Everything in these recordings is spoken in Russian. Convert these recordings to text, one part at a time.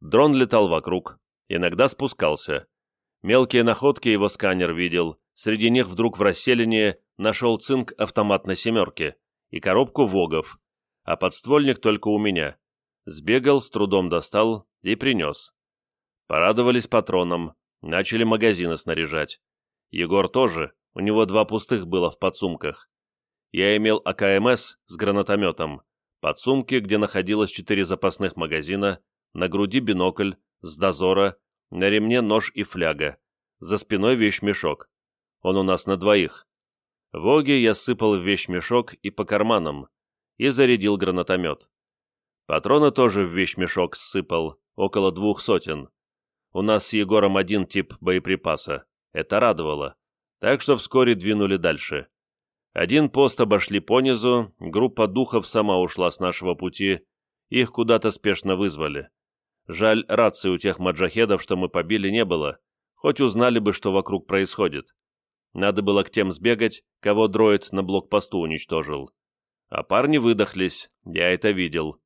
Дрон летал вокруг, иногда спускался. Мелкие находки его сканер видел, среди них вдруг в расселении нашел цинк автомат на семерке и коробку ВОГов, а подствольник только у меня. Сбегал, с трудом достал и принес. Порадовались патроном, начали магазины снаряжать. Егор тоже, у него два пустых было в подсумках. Я имел АКМС с гранатометом, подсумки, где находилось четыре запасных магазина, на груди бинокль, с дозора, на ремне нож и фляга, за спиной вещмешок. Он у нас на двоих. Воги я сыпал в вещмешок и по карманам, и зарядил гранатомет. Патроны тоже в вещмешок сыпал, около двух сотен. У нас с Егором один тип боеприпаса. Это радовало. Так что вскоре двинули дальше. Один пост обошли понизу, группа духов сама ушла с нашего пути, их куда-то спешно вызвали. Жаль, рации у тех маджахедов, что мы побили, не было, хоть узнали бы, что вокруг происходит. Надо было к тем сбегать, кого дроид на блокпосту уничтожил. А парни выдохлись, я это видел.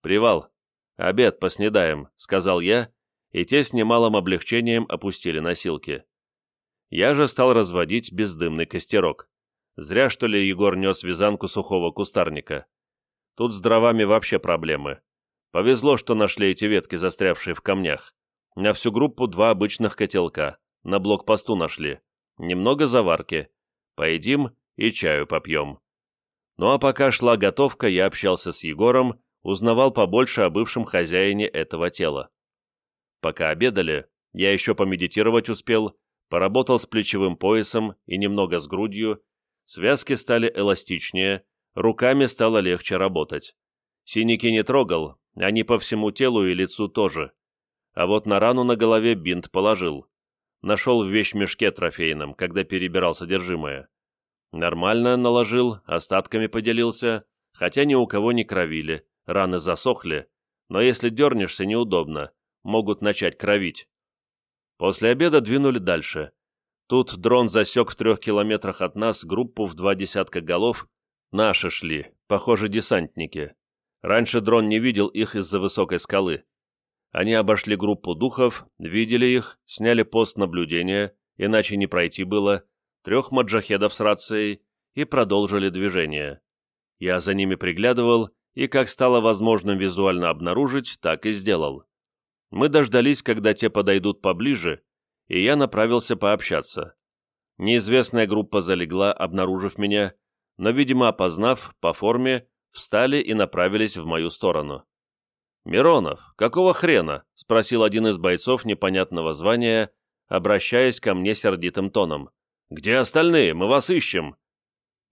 «Привал. Обед поснедаем», — сказал я, и те с немалым облегчением опустили носилки. Я же стал разводить бездымный костерок. Зря, что ли, Егор нес вязанку сухого кустарника. Тут с дровами вообще проблемы. Повезло, что нашли эти ветки, застрявшие в камнях. На всю группу два обычных котелка. На блокпосту нашли. Немного заварки. Поедим и чаю попьем. Ну а пока шла готовка, я общался с Егором, узнавал побольше о бывшем хозяине этого тела. Пока обедали, я еще помедитировать успел, поработал с плечевым поясом и немного с грудью, связки стали эластичнее, руками стало легче работать. Синяки не трогал, они по всему телу и лицу тоже. А вот на рану на голове бинт положил. Нашел в вещмешке трофейном, когда перебирал содержимое. Нормально наложил, остатками поделился, хотя ни у кого не кровили, раны засохли, но если дернешься, неудобно, могут начать кровить. После обеда двинули дальше. Тут дрон засек в трех километрах от нас группу в два десятка голов. Наши шли, похоже, десантники. Раньше дрон не видел их из-за высокой скалы. Они обошли группу духов, видели их, сняли пост наблюдения, иначе не пройти было, трех маджахедов с рацией и продолжили движение. Я за ними приглядывал и, как стало возможным визуально обнаружить, так и сделал. Мы дождались, когда те подойдут поближе, и я направился пообщаться. Неизвестная группа залегла, обнаружив меня, но, видимо, опознав по форме, встали и направились в мою сторону. «Миронов, какого хрена?» — спросил один из бойцов непонятного звания, обращаясь ко мне сердитым тоном. «Где остальные? Мы вас ищем!»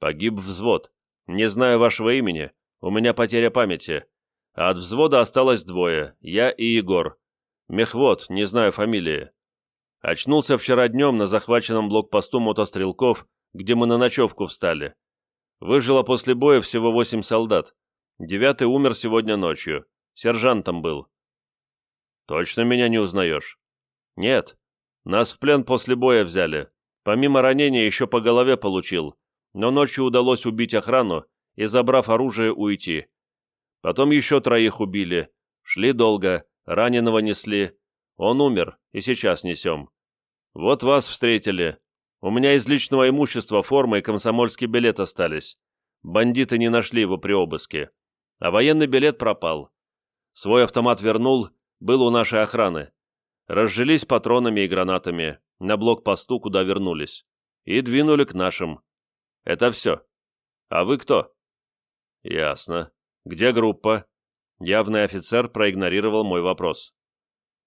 «Погиб взвод. Не знаю вашего имени. У меня потеря памяти. А от взвода осталось двое, я и Егор. Мехвод, не знаю фамилии. Очнулся вчера днем на захваченном блокпосту мотострелков, где мы на ночевку встали. Выжило после боя всего восемь солдат. Девятый умер сегодня ночью. Сержантом был. Точно меня не узнаешь? Нет. Нас в плен после боя взяли. Помимо ранения еще по голове получил, но ночью удалось убить охрану и, забрав оружие, уйти. Потом еще троих убили. Шли долго, раненого несли. Он умер, и сейчас несем. Вот вас встретили. У меня из личного имущества форма и комсомольский билет остались. Бандиты не нашли его при обыске. А военный билет пропал. Свой автомат вернул, был у нашей охраны. Разжились патронами и гранатами на блокпосту, куда вернулись. И двинули к нашим. Это все. А вы кто? Ясно. Где группа? Явный офицер проигнорировал мой вопрос.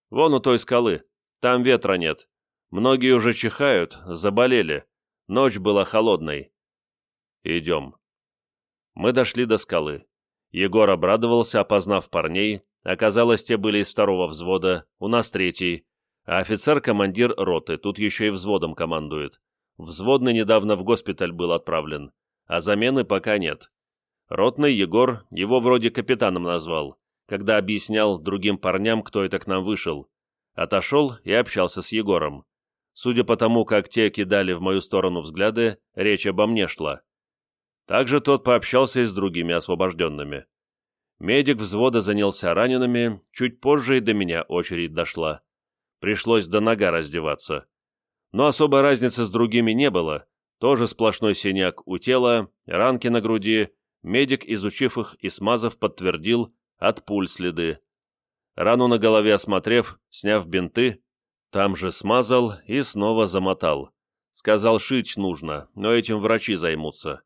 Вон у той скалы. Там ветра нет. Многие уже чихают, заболели. Ночь была холодной. Идем. Мы дошли до скалы. Егор обрадовался, опознав парней. Оказалось, те были из второго взвода, у нас третий. А офицер-командир роты, тут еще и взводом командует. Взводный недавно в госпиталь был отправлен, а замены пока нет. Ротный Егор его вроде капитаном назвал, когда объяснял другим парням, кто это к нам вышел. Отошел и общался с Егором. Судя по тому, как те кидали в мою сторону взгляды, речь обо мне шла. Также тот пообщался и с другими освобожденными. Медик взвода занялся ранеными, чуть позже и до меня очередь дошла. Пришлось донага раздеваться. Но особой разницы с другими не было. Тоже сплошной синяк у тела, ранки на груди. Медик, изучив их и смазав, подтвердил, от пуль следы. Рану на голове осмотрев, сняв бинты, там же смазал и снова замотал. Сказал, шить нужно, но этим врачи займутся.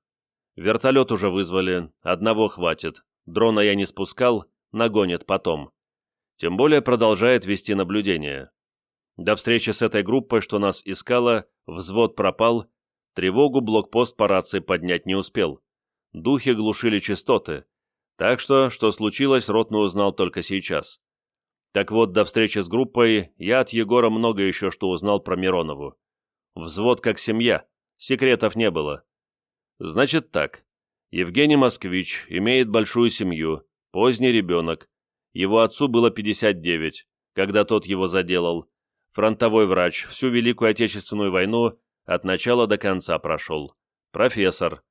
Вертолет уже вызвали, одного хватит. Дрона я не спускал, нагонят потом. Тем более продолжает вести наблюдение. До встречи с этой группой, что нас искала, взвод пропал, тревогу блокпост по рации поднять не успел. Духи глушили частоты, так что, что случилось, Ротный узнал только сейчас. Так вот, до встречи с группой я от Егора много еще что узнал про Миронову. Взвод как семья, секретов не было. Значит так, Евгений Москвич имеет большую семью, поздний ребенок. Его отцу было 59, когда тот его заделал, фронтовой врач, всю Великую Отечественную войну от начала до конца прошел. Профессор.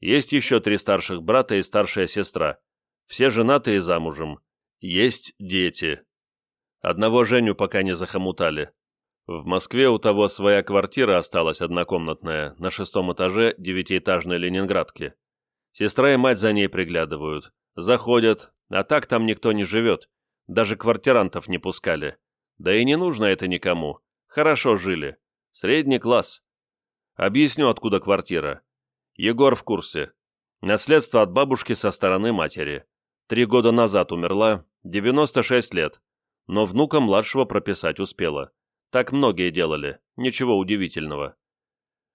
Есть еще три старших брата и старшая сестра. Все женатые замужем. Есть дети. Одного Женю пока не захомутали. В Москве у того своя квартира осталась однокомнатная, на шестом этаже девятиэтажной Ленинградки. Сестра и мать за ней приглядывают. Заходят, а так там никто не живет. Даже квартирантов не пускали. Да и не нужно это никому. Хорошо жили. Средний класс. Объясню, откуда квартира. Егор в курсе. Наследство от бабушки со стороны матери. Три года назад умерла, 96 лет. Но внука младшего прописать успела. Так многие делали, ничего удивительного.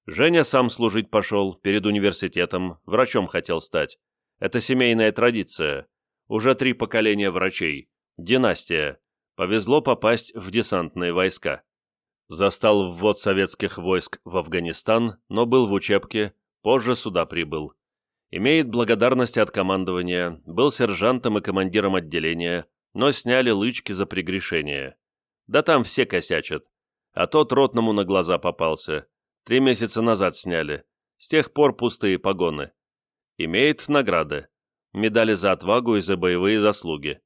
Женя сам служить пошел, перед университетом, врачом хотел стать. Это семейная традиция. Уже три поколения врачей. Династия повезло попасть в десантные войска. Застал ввод советских войск в Афганистан, но был в учебке, позже сюда прибыл. Имеет благодарности от командования, был сержантом и командиром отделения, но сняли лычки за прегрешение. Да там все косячат. А тот ротному на глаза попался. Три месяца назад сняли. С тех пор пустые погоны. Имеет награды. Медали за отвагу и за боевые заслуги.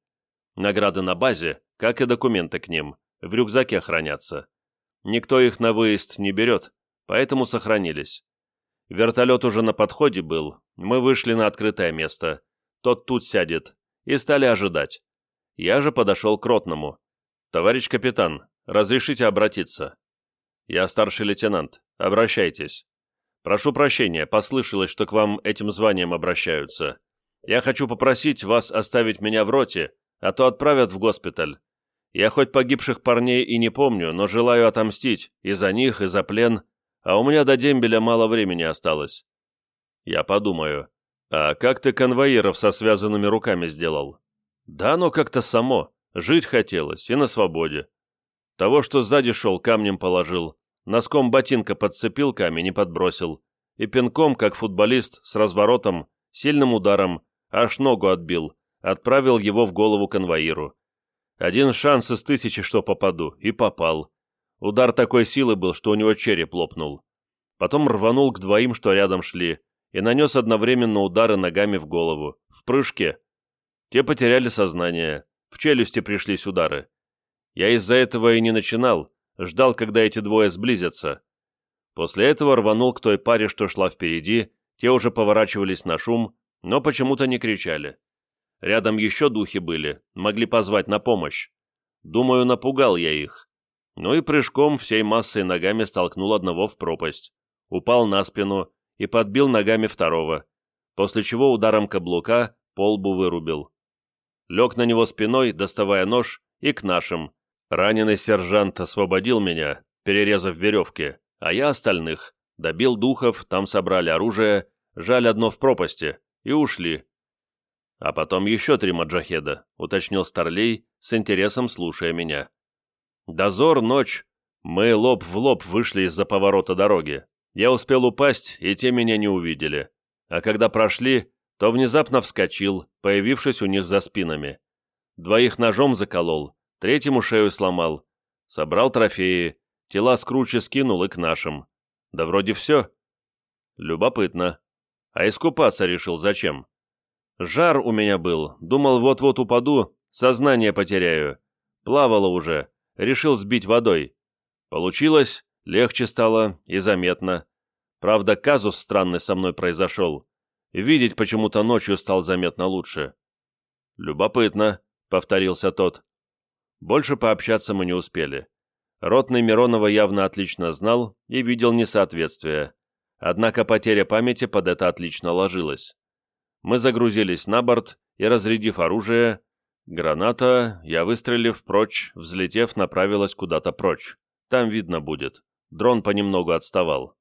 Награды на базе, как и документы к ним, в рюкзаке хранятся. Никто их на выезд не берет, поэтому сохранились. Вертолет уже на подходе был, мы вышли на открытое место. Тот тут сядет. И стали ожидать. Я же подошел к ротному. «Товарищ капитан, разрешите обратиться?» «Я старший лейтенант. Обращайтесь. Прошу прощения, послышалось, что к вам этим званием обращаются. Я хочу попросить вас оставить меня в роте, а то отправят в госпиталь. Я хоть погибших парней и не помню, но желаю отомстить и за них, и за плен, а у меня до дембеля мало времени осталось. Я подумаю. А как ты конвоиров со связанными руками сделал? Да но как-то само. Жить хотелось, и на свободе. Того, что сзади шел, камнем положил. Носком ботинка подцепил камень и подбросил. И пинком, как футболист, с разворотом, сильным ударом, аж ногу отбил, отправил его в голову конвоиру. Один шанс из тысячи, что попаду, и попал. Удар такой силы был, что у него череп лопнул. Потом рванул к двоим, что рядом шли, и нанес одновременно удары ногами в голову, в прыжке. Те потеряли сознание, в челюсти пришлись удары. Я из-за этого и не начинал, ждал, когда эти двое сблизятся. После этого рванул к той паре, что шла впереди, те уже поворачивались на шум, но почему-то не кричали. Рядом еще духи были, могли позвать на помощь. Думаю, напугал я их. Ну и прыжком всей массой ногами столкнул одного в пропасть. Упал на спину и подбил ногами второго, после чего ударом каблука полбу вырубил. Лег на него спиной, доставая нож, и к нашим. Раненый сержант освободил меня, перерезав веревки, а я остальных. Добил духов, там собрали оружие, жаль одно в пропасти, и ушли. «А потом еще три маджахеда», — уточнил Старлей, с интересом слушая меня. «Дозор, ночь. Мы лоб в лоб вышли из-за поворота дороги. Я успел упасть, и те меня не увидели. А когда прошли, то внезапно вскочил, появившись у них за спинами. Двоих ножом заколол, третьему шею сломал. Собрал трофеи, тела с круче скинул и к нашим. Да вроде все. Любопытно. А искупаться решил зачем? Жар у меня был, думал, вот-вот упаду, сознание потеряю. Плавало уже, решил сбить водой. Получилось, легче стало и заметно. Правда, казус странный со мной произошел. Видеть почему-то ночью стал заметно лучше. «Любопытно», — повторился тот. Больше пообщаться мы не успели. Ротный Миронова явно отлично знал и видел несоответствие. Однако потеря памяти под это отлично ложилась. Мы загрузились на борт и, разрядив оружие, граната, я выстрелив прочь, взлетев, направилась куда-то прочь. Там видно будет. Дрон понемногу отставал.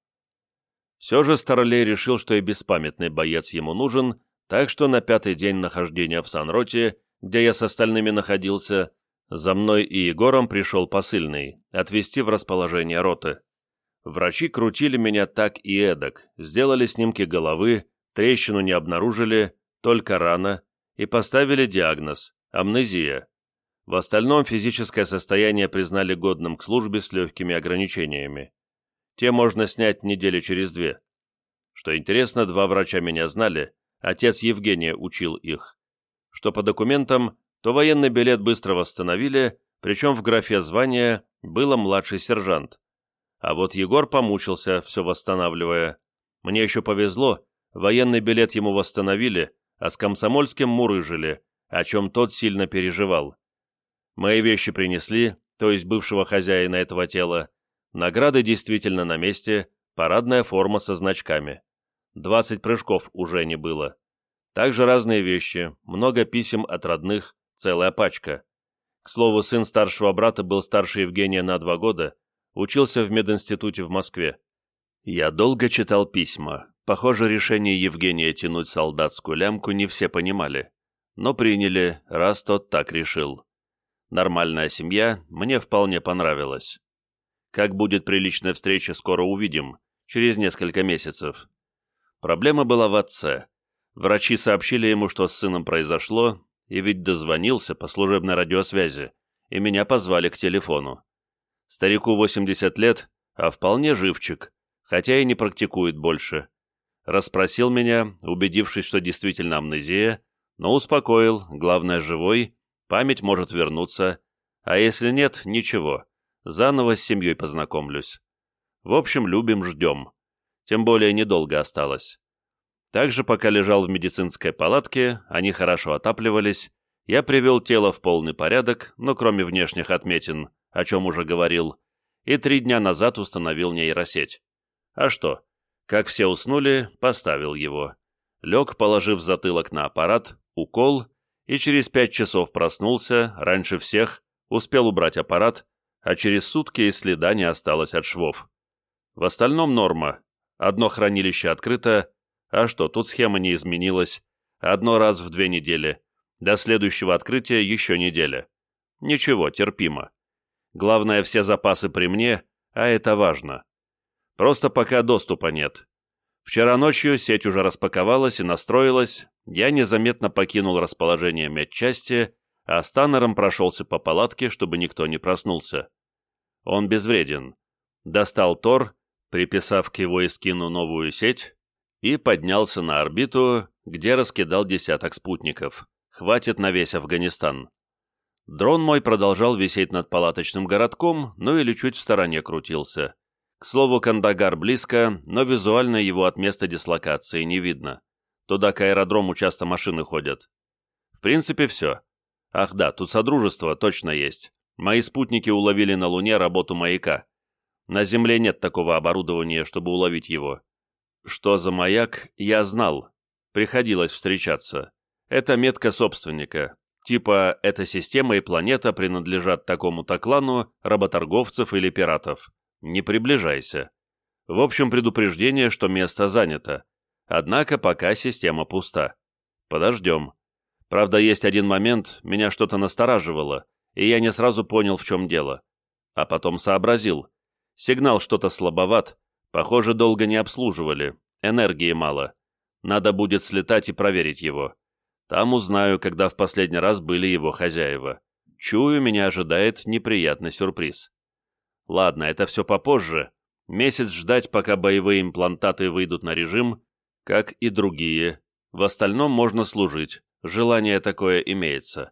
Все же Старлей решил, что и беспамятный боец ему нужен, так что на пятый день нахождения в Санроте, где я с остальными находился, за мной и Егором пришел посыльный, отвезти в расположение роты. Врачи крутили меня так и эдак, сделали снимки головы, трещину не обнаружили, только рана, и поставили диагноз – амнезия. В остальном физическое состояние признали годным к службе с легкими ограничениями. Те можно снять недели через две. Что интересно, два врача меня знали, отец Евгения учил их. Что по документам, то военный билет быстро восстановили, причем в графе звания было младший сержант. А вот Егор помучился, все восстанавливая. Мне еще повезло, военный билет ему восстановили, а с комсомольским мурыжили, о чем тот сильно переживал. Мои вещи принесли, то есть бывшего хозяина этого тела. Награды действительно на месте, парадная форма со значками. 20 прыжков уже не было. Также разные вещи, много писем от родных, целая пачка. К слову, сын старшего брата был старше Евгения на два года, учился в мединституте в Москве. Я долго читал письма. Похоже, решение Евгения тянуть солдатскую лямку не все понимали. Но приняли, раз тот так решил. Нормальная семья мне вполне понравилась. Как будет приличная встреча, скоро увидим, через несколько месяцев. Проблема была в отце. Врачи сообщили ему, что с сыном произошло, и ведь дозвонился по служебной радиосвязи, и меня позвали к телефону. Старику 80 лет, а вполне живчик, хотя и не практикует больше. Расспросил меня, убедившись, что действительно амнезия, но успокоил, главное, живой, Память может вернуться, а если нет, ничего. Заново с семьей познакомлюсь. В общем, любим, ждем. Тем более недолго осталось. Также, пока лежал в медицинской палатке, они хорошо отапливались, я привел тело в полный порядок, но кроме внешних отметин, о чем уже говорил, и три дня назад установил нейросеть. А что? Как все уснули, поставил его. Лег, положив затылок на аппарат, укол и через пять часов проснулся, раньше всех, успел убрать аппарат, а через сутки и следа не осталось от швов. В остальном норма. Одно хранилище открыто, а что, тут схема не изменилась. Одно раз в две недели. До следующего открытия еще неделя. Ничего, терпимо. Главное, все запасы при мне, а это важно. Просто пока доступа нет. Вчера ночью сеть уже распаковалась и настроилась, я незаметно покинул расположение медчасти, а с Таннером прошелся по палатке, чтобы никто не проснулся. Он безвреден. Достал Тор, приписав к его эскину новую сеть, и поднялся на орбиту, где раскидал десяток спутников. Хватит на весь Афганистан. Дрон мой продолжал висеть над палаточным городком, но или чуть в стороне крутился. К слову, Кандагар близко, но визуально его от места дислокации не видно. Туда к аэродрому часто машины ходят. В принципе, все. Ах да, тут Содружество точно есть. Мои спутники уловили на Луне работу маяка. На Земле нет такого оборудования, чтобы уловить его. Что за маяк, я знал. Приходилось встречаться. Это метка собственника. Типа, эта система и планета принадлежат такому-то клану, работорговцев или пиратов. Не приближайся. В общем, предупреждение, что место занято. Однако пока система пуста. Подождем. Правда, есть один момент, меня что-то настораживало, и я не сразу понял, в чем дело. А потом сообразил. Сигнал что-то слабоват, похоже, долго не обслуживали, энергии мало. Надо будет слетать и проверить его. Там узнаю, когда в последний раз были его хозяева. Чую, меня ожидает неприятный сюрприз. Ладно, это все попозже. Месяц ждать, пока боевые имплантаты выйдут на режим, как и другие. В остальном можно служить, желание такое имеется.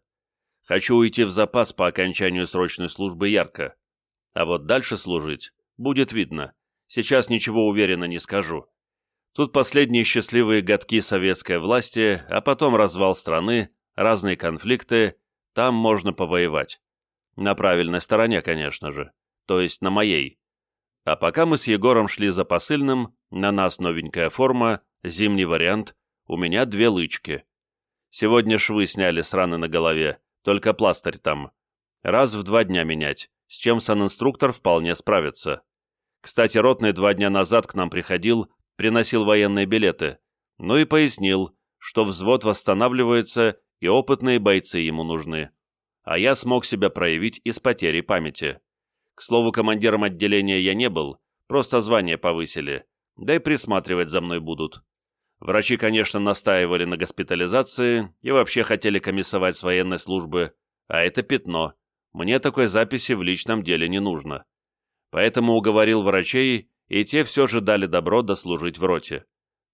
Хочу уйти в запас по окончанию срочной службы ярко. А вот дальше служить будет видно. Сейчас ничего уверенно не скажу. Тут последние счастливые годки советской власти, а потом развал страны, разные конфликты, там можно повоевать. На правильной стороне, конечно же, то есть на моей. А пока мы с Егором шли за посыльным, на нас новенькая форма, зимний вариант, у меня две лычки. Сегодня швы сняли с раны на голове, только пластырь там. Раз в два дня менять, с чем санинструктор вполне справится. Кстати, ротный два дня назад к нам приходил, приносил военные билеты, ну и пояснил, что взвод восстанавливается и опытные бойцы ему нужны. А я смог себя проявить и с потерей памяти. К слову, командиром отделения я не был, просто звание повысили, да и присматривать за мной будут. Врачи, конечно, настаивали на госпитализации и вообще хотели комиссовать с военной службы, а это пятно. Мне такой записи в личном деле не нужно. Поэтому уговорил врачей, и те все же дали добро дослужить в роте.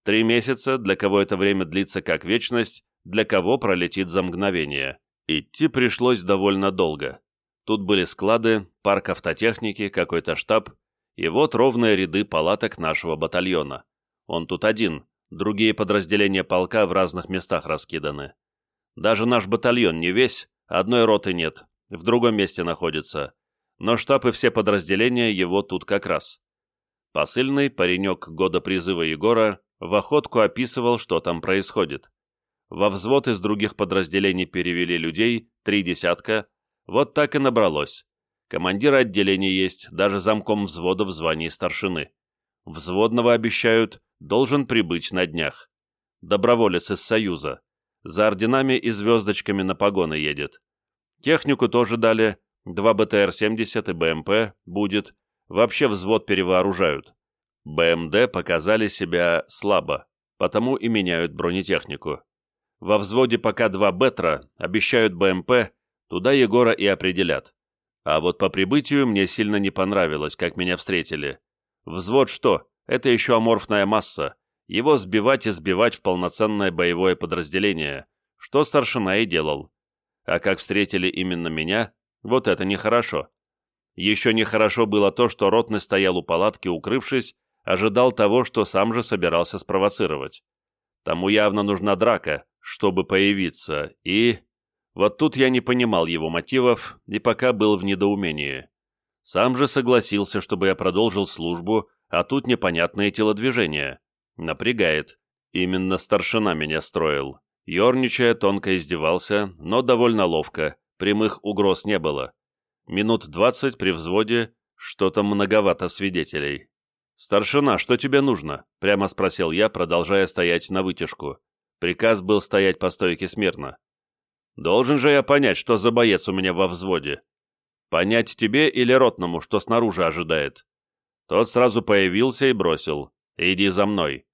Три месяца, для кого это время длится как вечность, для кого пролетит за мгновение. Идти пришлось довольно долго. Тут были склады, парк автотехники, какой-то штаб, и вот ровные ряды палаток нашего батальона. Он тут один, другие подразделения полка в разных местах раскиданы. Даже наш батальон не весь, одной роты нет, в другом месте находится. Но штаб и все подразделения его тут как раз. Посыльный, паренек года призыва Егора, в охотку описывал, что там происходит. Во взвод из других подразделений перевели людей, три десятка, вот так и набралось. Командир отделения есть, даже замком взвода в звании старшины. Взводного обещают, должен прибыть на днях. Доброволец из Союза. За орденами и звездочками на погоны едет. Технику тоже дали, два БТР-70 и БМП будет. Вообще взвод перевооружают. БМД показали себя слабо, потому и меняют бронетехнику. Во взводе пока два Бетра, обещают БМП, Туда Егора и определят. А вот по прибытию мне сильно не понравилось, как меня встретили. Взвод что? Это еще аморфная масса. Его сбивать и сбивать в полноценное боевое подразделение, что старшина и делал. А как встретили именно меня, вот это нехорошо. Еще нехорошо было то, что ротный стоял у палатки, укрывшись, ожидал того, что сам же собирался спровоцировать. Тому явно нужна драка, чтобы появиться, и... Вот тут я не понимал его мотивов и пока был в недоумении. Сам же согласился, чтобы я продолжил службу, а тут непонятные телодвижения. Напрягает. Именно старшина меня строил. Ёрничая, тонко издевался, но довольно ловко, прямых угроз не было. Минут двадцать при взводе, что-то многовато свидетелей. «Старшина, что тебе нужно?» — прямо спросил я, продолжая стоять на вытяжку. Приказ был стоять по стойке смирно. Должен же я понять, что за боец у меня во взводе. Понять тебе или ротному, что снаружи ожидает. Тот сразу появился и бросил. «Иди за мной».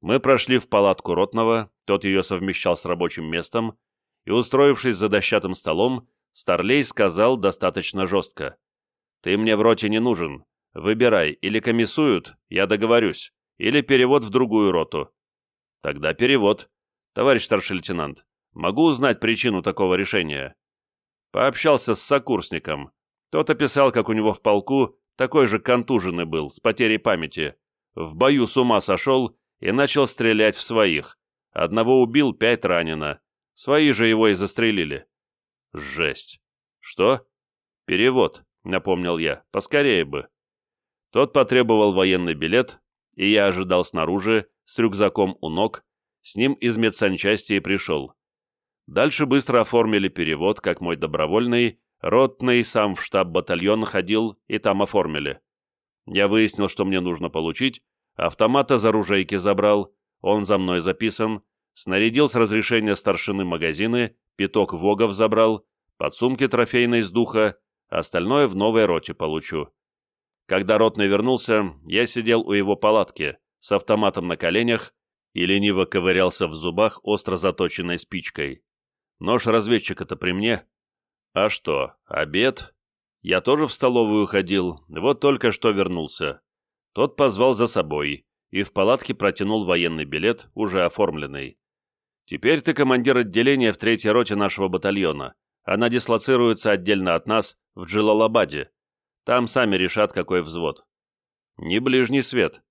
Мы прошли в палатку ротного, тот ее совмещал с рабочим местом, и, устроившись за дощатым столом, Старлей сказал достаточно жестко. «Ты мне в роте не нужен. Выбирай, или комиссуют, я договорюсь, или перевод в другую роту». «Тогда перевод, товарищ старший лейтенант. Могу узнать причину такого решения?» Пообщался с сокурсником. Тот описал, как у него в полку такой же контуженный был, с потерей памяти. В бою с ума сошел и начал стрелять в своих. Одного убил, пять ранено. Свои же его и застрелили. Жесть. Что? Перевод, напомнил я. Поскорее бы. Тот потребовал военный билет, и я ожидал снаружи, с рюкзаком у ног, с ним из медсанчасти и пришел. Дальше быстро оформили перевод, как мой добровольный, ротный сам в штаб батальона ходил и там оформили. Я выяснил, что мне нужно получить, автомат из оружейки забрал, он за мной записан, снарядил с разрешения старшины магазины, пяток вогов забрал, подсумки трофейные с духа, остальное в новой роте получу. Когда ротный вернулся, я сидел у его палатки, с автоматом на коленях, и лениво ковырялся в зубах остро заточенной спичкой. Нож разведчика-то при мне. А что, обед? Я тоже в столовую ходил, вот только что вернулся. Тот позвал за собой и в палатке протянул военный билет, уже оформленный. Теперь ты командир отделения в третьей роте нашего батальона. Она дислоцируется отдельно от нас в Джилалабаде. Там сами решат, какой взвод. Не ближний свет.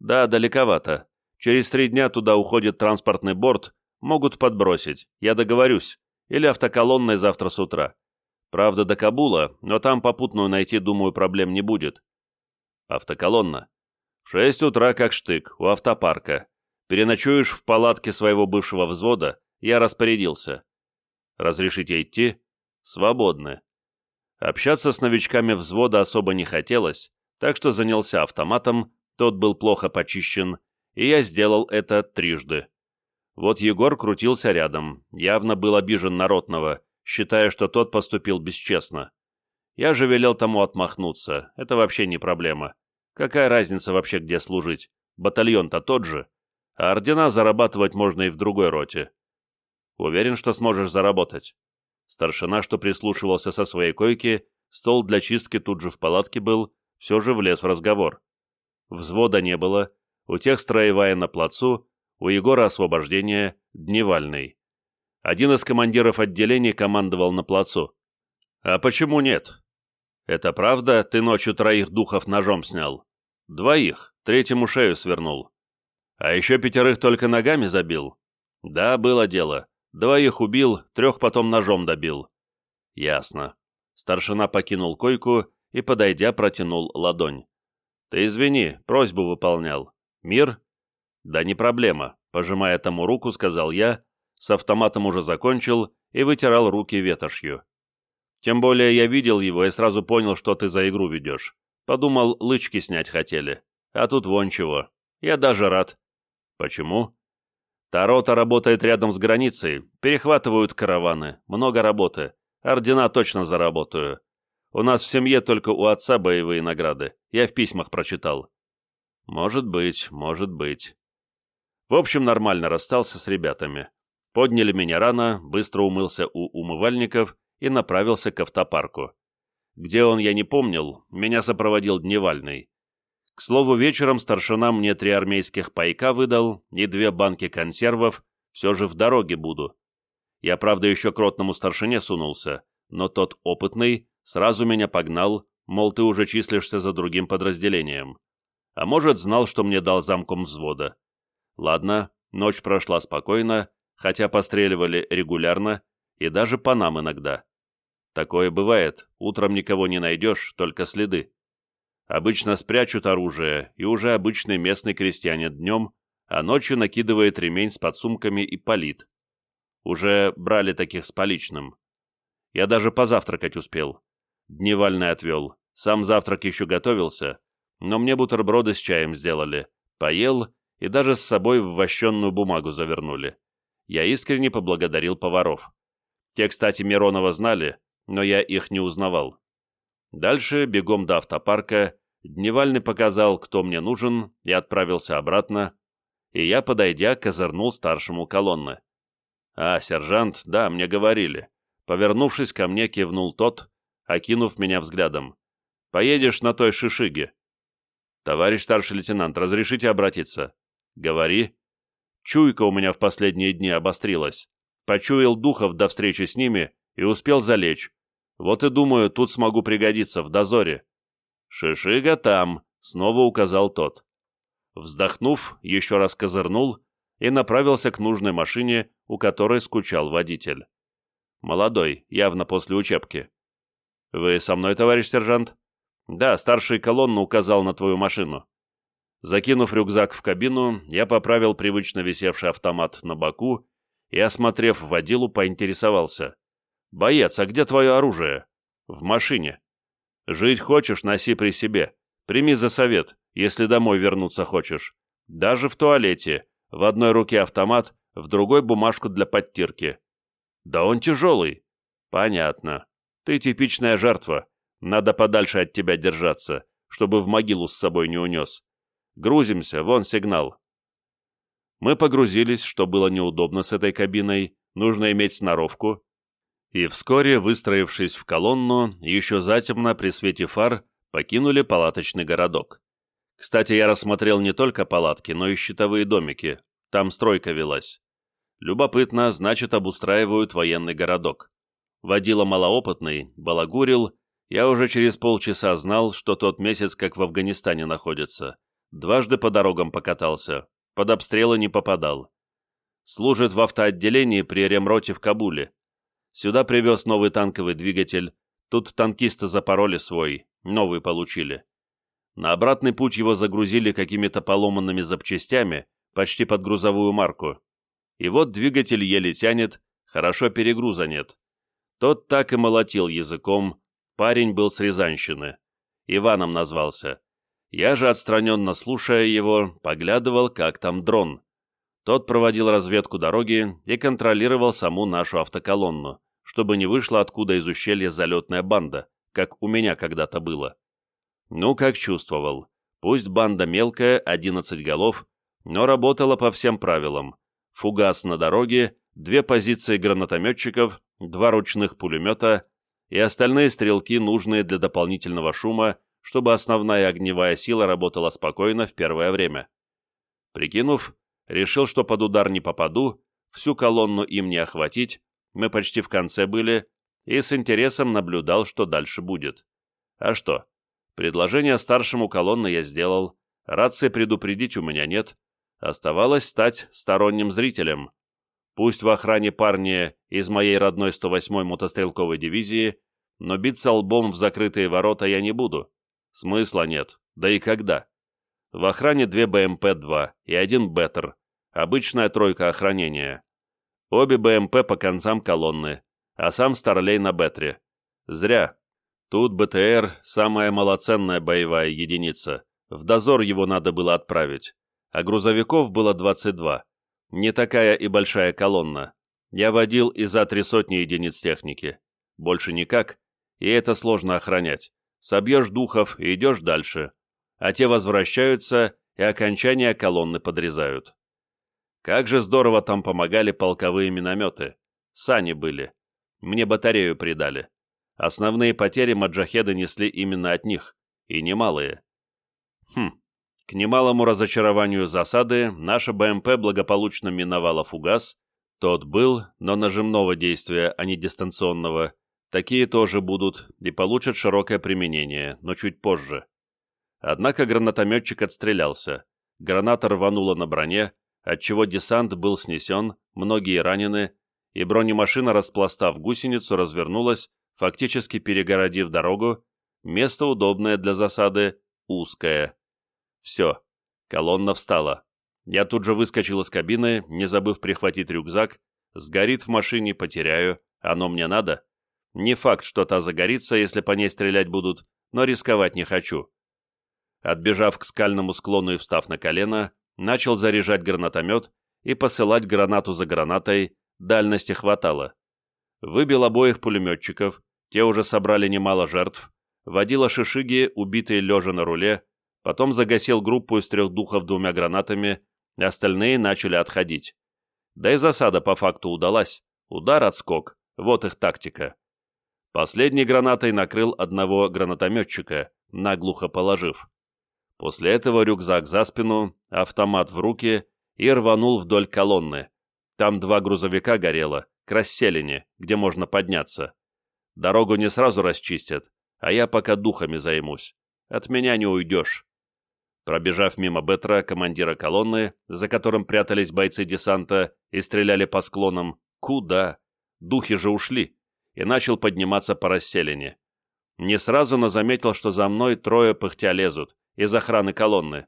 Да, далековато. Через три дня туда уходит транспортный борт, могут подбросить, я договорюсь. Или автоколонной завтра с утра. Правда, до Кабула, но там попутную найти, думаю, проблем не будет. Автоколонна. В шесть утра как штык, у автопарка. Переночуешь в палатке своего бывшего взвода, я распорядился. Разрешите идти? Свободны. Общаться с новичками взвода особо не хотелось, так что занялся автоматом, тот был плохо почищен, и я сделал это трижды. Вот Егор крутился рядом, явно был обижен на Ротного, считая, что тот поступил бесчестно. Я же велел тому отмахнуться, это вообще не проблема. Какая разница вообще, где служить? Батальон-то тот же. А ордена зарабатывать можно и в другой роте. Уверен, что сможешь заработать. Старшина, что прислушивался со своей койки, стол для чистки тут же в палатке был, все же влез в разговор. Взвода не было, у тех строевая на плацу, у Егора освобождение, дневальный. Один из командиров отделений командовал на плацу. «А почему нет?» «Это правда, ты ночью троих духов ножом снял?» «Двоих, третьему шею свернул». «А еще пятерых только ногами забил?» «Да, было дело. Двоих убил, трех потом ножом добил». «Ясно». Старшина покинул койку и, подойдя, протянул ладонь. «Ты извини, просьбу выполнял. Мир?» «Да не проблема», — пожимая тому руку, сказал я, с автоматом уже закончил и вытирал руки ветошью. «Тем более я видел его и сразу понял, что ты за игру ведешь. Подумал, лычки снять хотели. А тут вон чего. Я даже рад». «Почему?» «Тарота работает рядом с границей, перехватывают караваны, много работы. Ордена точно заработаю. У нас в семье только у отца боевые награды. Я в письмах прочитал». «Может быть, может быть». В общем, нормально расстался с ребятами. Подняли меня рано, быстро умылся у умывальников и направился к автопарку. Где он, я не помнил, меня сопроводил Дневальный. К слову, вечером старшина мне три армейских пайка выдал и две банки консервов, все же в дороге буду. Я, правда, еще к ротному старшине сунулся, но тот опытный сразу меня погнал, мол, ты уже числишься за другим подразделением. А может, знал, что мне дал замком взвода. Ладно, ночь прошла спокойно, хотя постреливали регулярно и даже по нам иногда. Такое бывает, утром никого не найдешь, только следы. Обычно спрячут оружие, и уже обычный местный крестьянин днем, а ночью накидывает ремень с подсумками и палит. Уже брали таких с поличным. Я даже позавтракать успел. Дневальный отвел. Сам завтрак еще готовился, но мне бутерброды с чаем сделали. Поел и даже с собой в вощенную бумагу завернули. Я искренне поблагодарил поваров. Те, кстати, Миронова знали, но я их не узнавал. Дальше, бегом до автопарка, Дневальный показал, кто мне нужен, и отправился обратно, и я, подойдя, козырнул старшему колонны. «А, сержант, да, мне говорили». Повернувшись ко мне, кивнул тот, окинув меня взглядом. «Поедешь на той шишиге». «Товарищ старший лейтенант, разрешите обратиться?» «Говори». Чуйка у меня в последние дни обострилась. Почуял духов до встречи с ними и успел залечь. Вот и думаю, тут смогу пригодиться в дозоре. «Шишига там», — снова указал тот. Вздохнув, еще раз козырнул и направился к нужной машине, у которой скучал водитель. Молодой, явно после учебки. «Вы со мной, товарищ сержант?» «Да, старший колонну указал на твою машину». Закинув рюкзак в кабину, я поправил привычно висевший автомат на боку и, осмотрев водилу, поинтересовался. «Боец, а где твое оружие?» «В машине». «Жить хочешь, носи при себе. Прими за совет, если домой вернуться хочешь. Даже в туалете. В одной руке автомат, в другой бумажку для подтирки». «Да он тяжелый». «Понятно. Ты типичная жертва. Надо подальше от тебя держаться, чтобы в могилу с собой не унес. Грузимся, вон сигнал. Мы погрузились, что было неудобно с этой кабиной, нужно иметь сноровку, и вскоре, выстроившись в колонну, еще затемно при свете фар покинули палаточный городок. Кстати, я рассмотрел не только палатки, но и щитовые домики, там стройка велась. Любопытно, значит, обустраивают военный городок. Водила малоопытный, балагурил, я уже через полчаса знал, что тот месяц как в Афганистане находится. Дважды по дорогам покатался, под обстрелы не попадал. Служит в автоотделении при ремроте в Кабуле. Сюда привез новый танковый двигатель, тут танкисты запороли свой, новый получили. На обратный путь его загрузили какими-то поломанными запчастями, почти под грузовую марку. И вот двигатель еле тянет, хорошо перегруза нет. Тот так и молотил языком, парень был с Рязанщины. Иваном назвался. Я же, отстраненно слушая его, поглядывал, как там дрон. Тот проводил разведку дороги и контролировал саму нашу автоколонну, чтобы не вышла откуда из ущелья залетная банда, как у меня когда-то было. Ну, как чувствовал. Пусть банда мелкая, 11 голов, но работала по всем правилам. Фугас на дороге, две позиции гранатометчиков, два ручных пулемета и остальные стрелки, нужные для дополнительного шума, чтобы основная огневая сила работала спокойно в первое время. Прикинув, решил, что под удар не попаду, всю колонну им не охватить, мы почти в конце были, и с интересом наблюдал, что дальше будет. А что? Предложение старшему колонны я сделал, рации предупредить у меня нет, оставалось стать сторонним зрителем. Пусть в охране парни из моей родной 108-й мотострелковой дивизии, но биться лбом в закрытые ворота я не буду. Смысла нет, да и когда. В охране две БМП-2 и один Беттер, обычная тройка охранения. Обе БМП по концам колонны, а сам Старлей на Бетре. Зря. Тут БТР – самая малоценная боевая единица. В дозор его надо было отправить. А грузовиков было 22. Не такая и большая колонна. Я водил и за три сотни единиц техники. Больше никак, и это сложно охранять. Собьешь духов и идешь дальше. А те возвращаются и окончание колонны подрезают. Как же здорово там помогали полковые минометы. Сани были. Мне батарею придали. Основные потери маджахеды несли именно от них, и немалые. Хм, к немалому разочарованию засады наша БМП благополучно миновала фугас, тот был, но нажимного действия, а не дистанционного. Такие тоже будут и получат широкое применение, но чуть позже. Однако гранатометчик отстрелялся. Граната рванула на броне, отчего десант был снесен, многие ранены, и бронемашина, распластав гусеницу, развернулась, фактически перегородив дорогу, место удобное для засады, узкое. Все, колонна встала. Я тут же выскочил из кабины, не забыв прихватить рюкзак, сгорит в машине, потеряю, оно мне надо. Не факт, что та загорится, если по ней стрелять будут, но рисковать не хочу. Отбежав к скальному склону и встав на колено, начал заряжать гранатомет и посылать гранату за гранатой, дальности хватало. Выбил обоих пулеметчиков, те уже собрали немало жертв, водила шишиги, убитые лежа на руле, потом загасил группу из трех духов двумя гранатами, остальные начали отходить. Да и засада по факту удалась, удар-отскок, вот их тактика. Последней гранатой накрыл одного гранатометчика, наглухо положив. После этого рюкзак за спину, автомат в руки и рванул вдоль колонны. Там два грузовика горело, к расселине, где можно подняться. Дорогу не сразу расчистят, а я пока духами займусь. От меня не уйдешь. Пробежав мимо Бетра, командира колонны, за которым прятались бойцы десанта и стреляли по склонам, куда? Духи же ушли, и начал подниматься по расселине. Не сразу, но заметил, что за мной трое пыхтя лезут, из охраны колонны.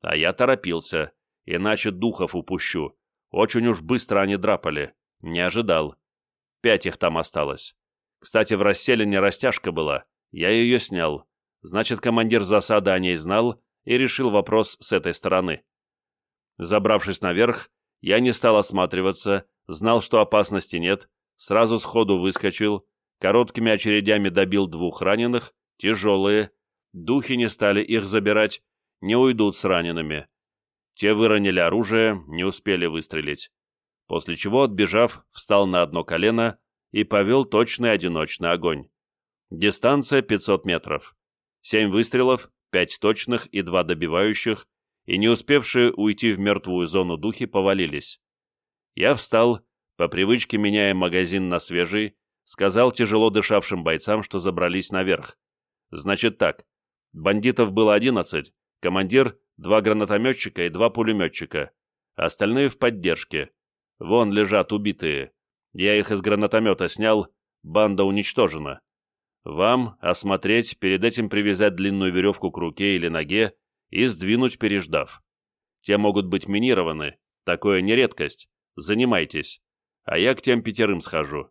А я торопился, иначе духов упущу. Очень уж быстро они драпали. Не ожидал. Пять их там осталось. Кстати, в расселине растяжка была. Я ее снял. Значит, командир засады о ней знал и решил вопрос с этой стороны. Забравшись наверх, я не стал осматриваться, знал, что опасности нет, сразу сходу выскочил, короткими очередями добил двух раненых, тяжелые, Духи не стали их забирать, не уйдут с ранеными. Те выронили оружие, не успели выстрелить. После чего, отбежав, встал на одно колено и повел точный одиночный огонь. Дистанция 500 метров. Семь выстрелов, пять точных и два добивающих, и не успевшие уйти в мертвую зону духи повалились. Я встал, по привычке меняя магазин на свежий, сказал тяжело дышавшим бойцам, что забрались наверх. Значит так, бандитов было одиннадцать, командир, два гранатометчика и два пулеметчика. Остальные в поддержке. Вон лежат убитые. Я их из гранатомета снял, банда уничтожена. Вам осмотреть, перед этим привязать длинную веревку к руке или ноге и сдвинуть, переждав. Те могут быть минированы, такое не редкость. Занимайтесь. А я к тем пятерым схожу.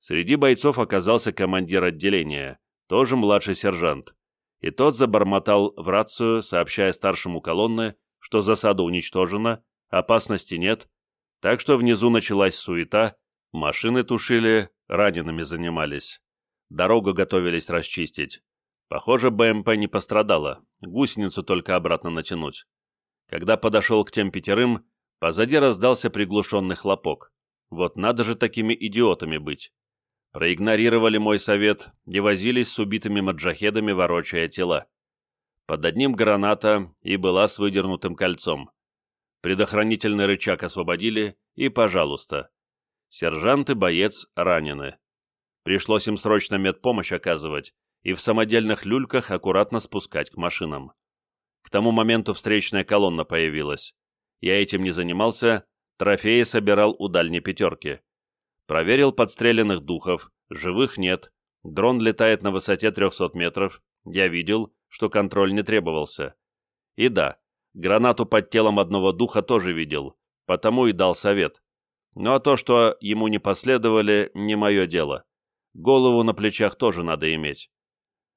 Среди бойцов оказался командир отделения, тоже младший сержант. И тот забормотал в рацию, сообщая старшему колонны, что засада уничтожена, опасности нет, так что внизу началась суета, машины тушили, ранеными занимались. Дорогу готовились расчистить. Похоже, БМП не пострадала, гусеницу только обратно натянуть. Когда подошел к тем пятерым, позади раздался приглушенный хлопок. Вот надо же такими идиотами быть. Проигнорировали мой совет и возились с убитыми маджахедами, ворочая тела. Под одним граната и была с выдернутым кольцом. Предохранительный рычаг освободили, и пожалуйста. Сержант и боец ранены. Пришлось им срочно медпомощь оказывать и в самодельных люльках аккуратно спускать к машинам. К тому моменту встречная колонна появилась. Я этим не занимался, трофеи собирал у дальней пятерки. Проверил подстреленных духов, живых нет, дрон летает на высоте 300 метров, я видел, что контроль не требовался. И да, Гранату под телом одного духа тоже видел, потому и дал совет. Ну а то, что ему не последовали, не мое дело. Голову на плечах тоже надо иметь.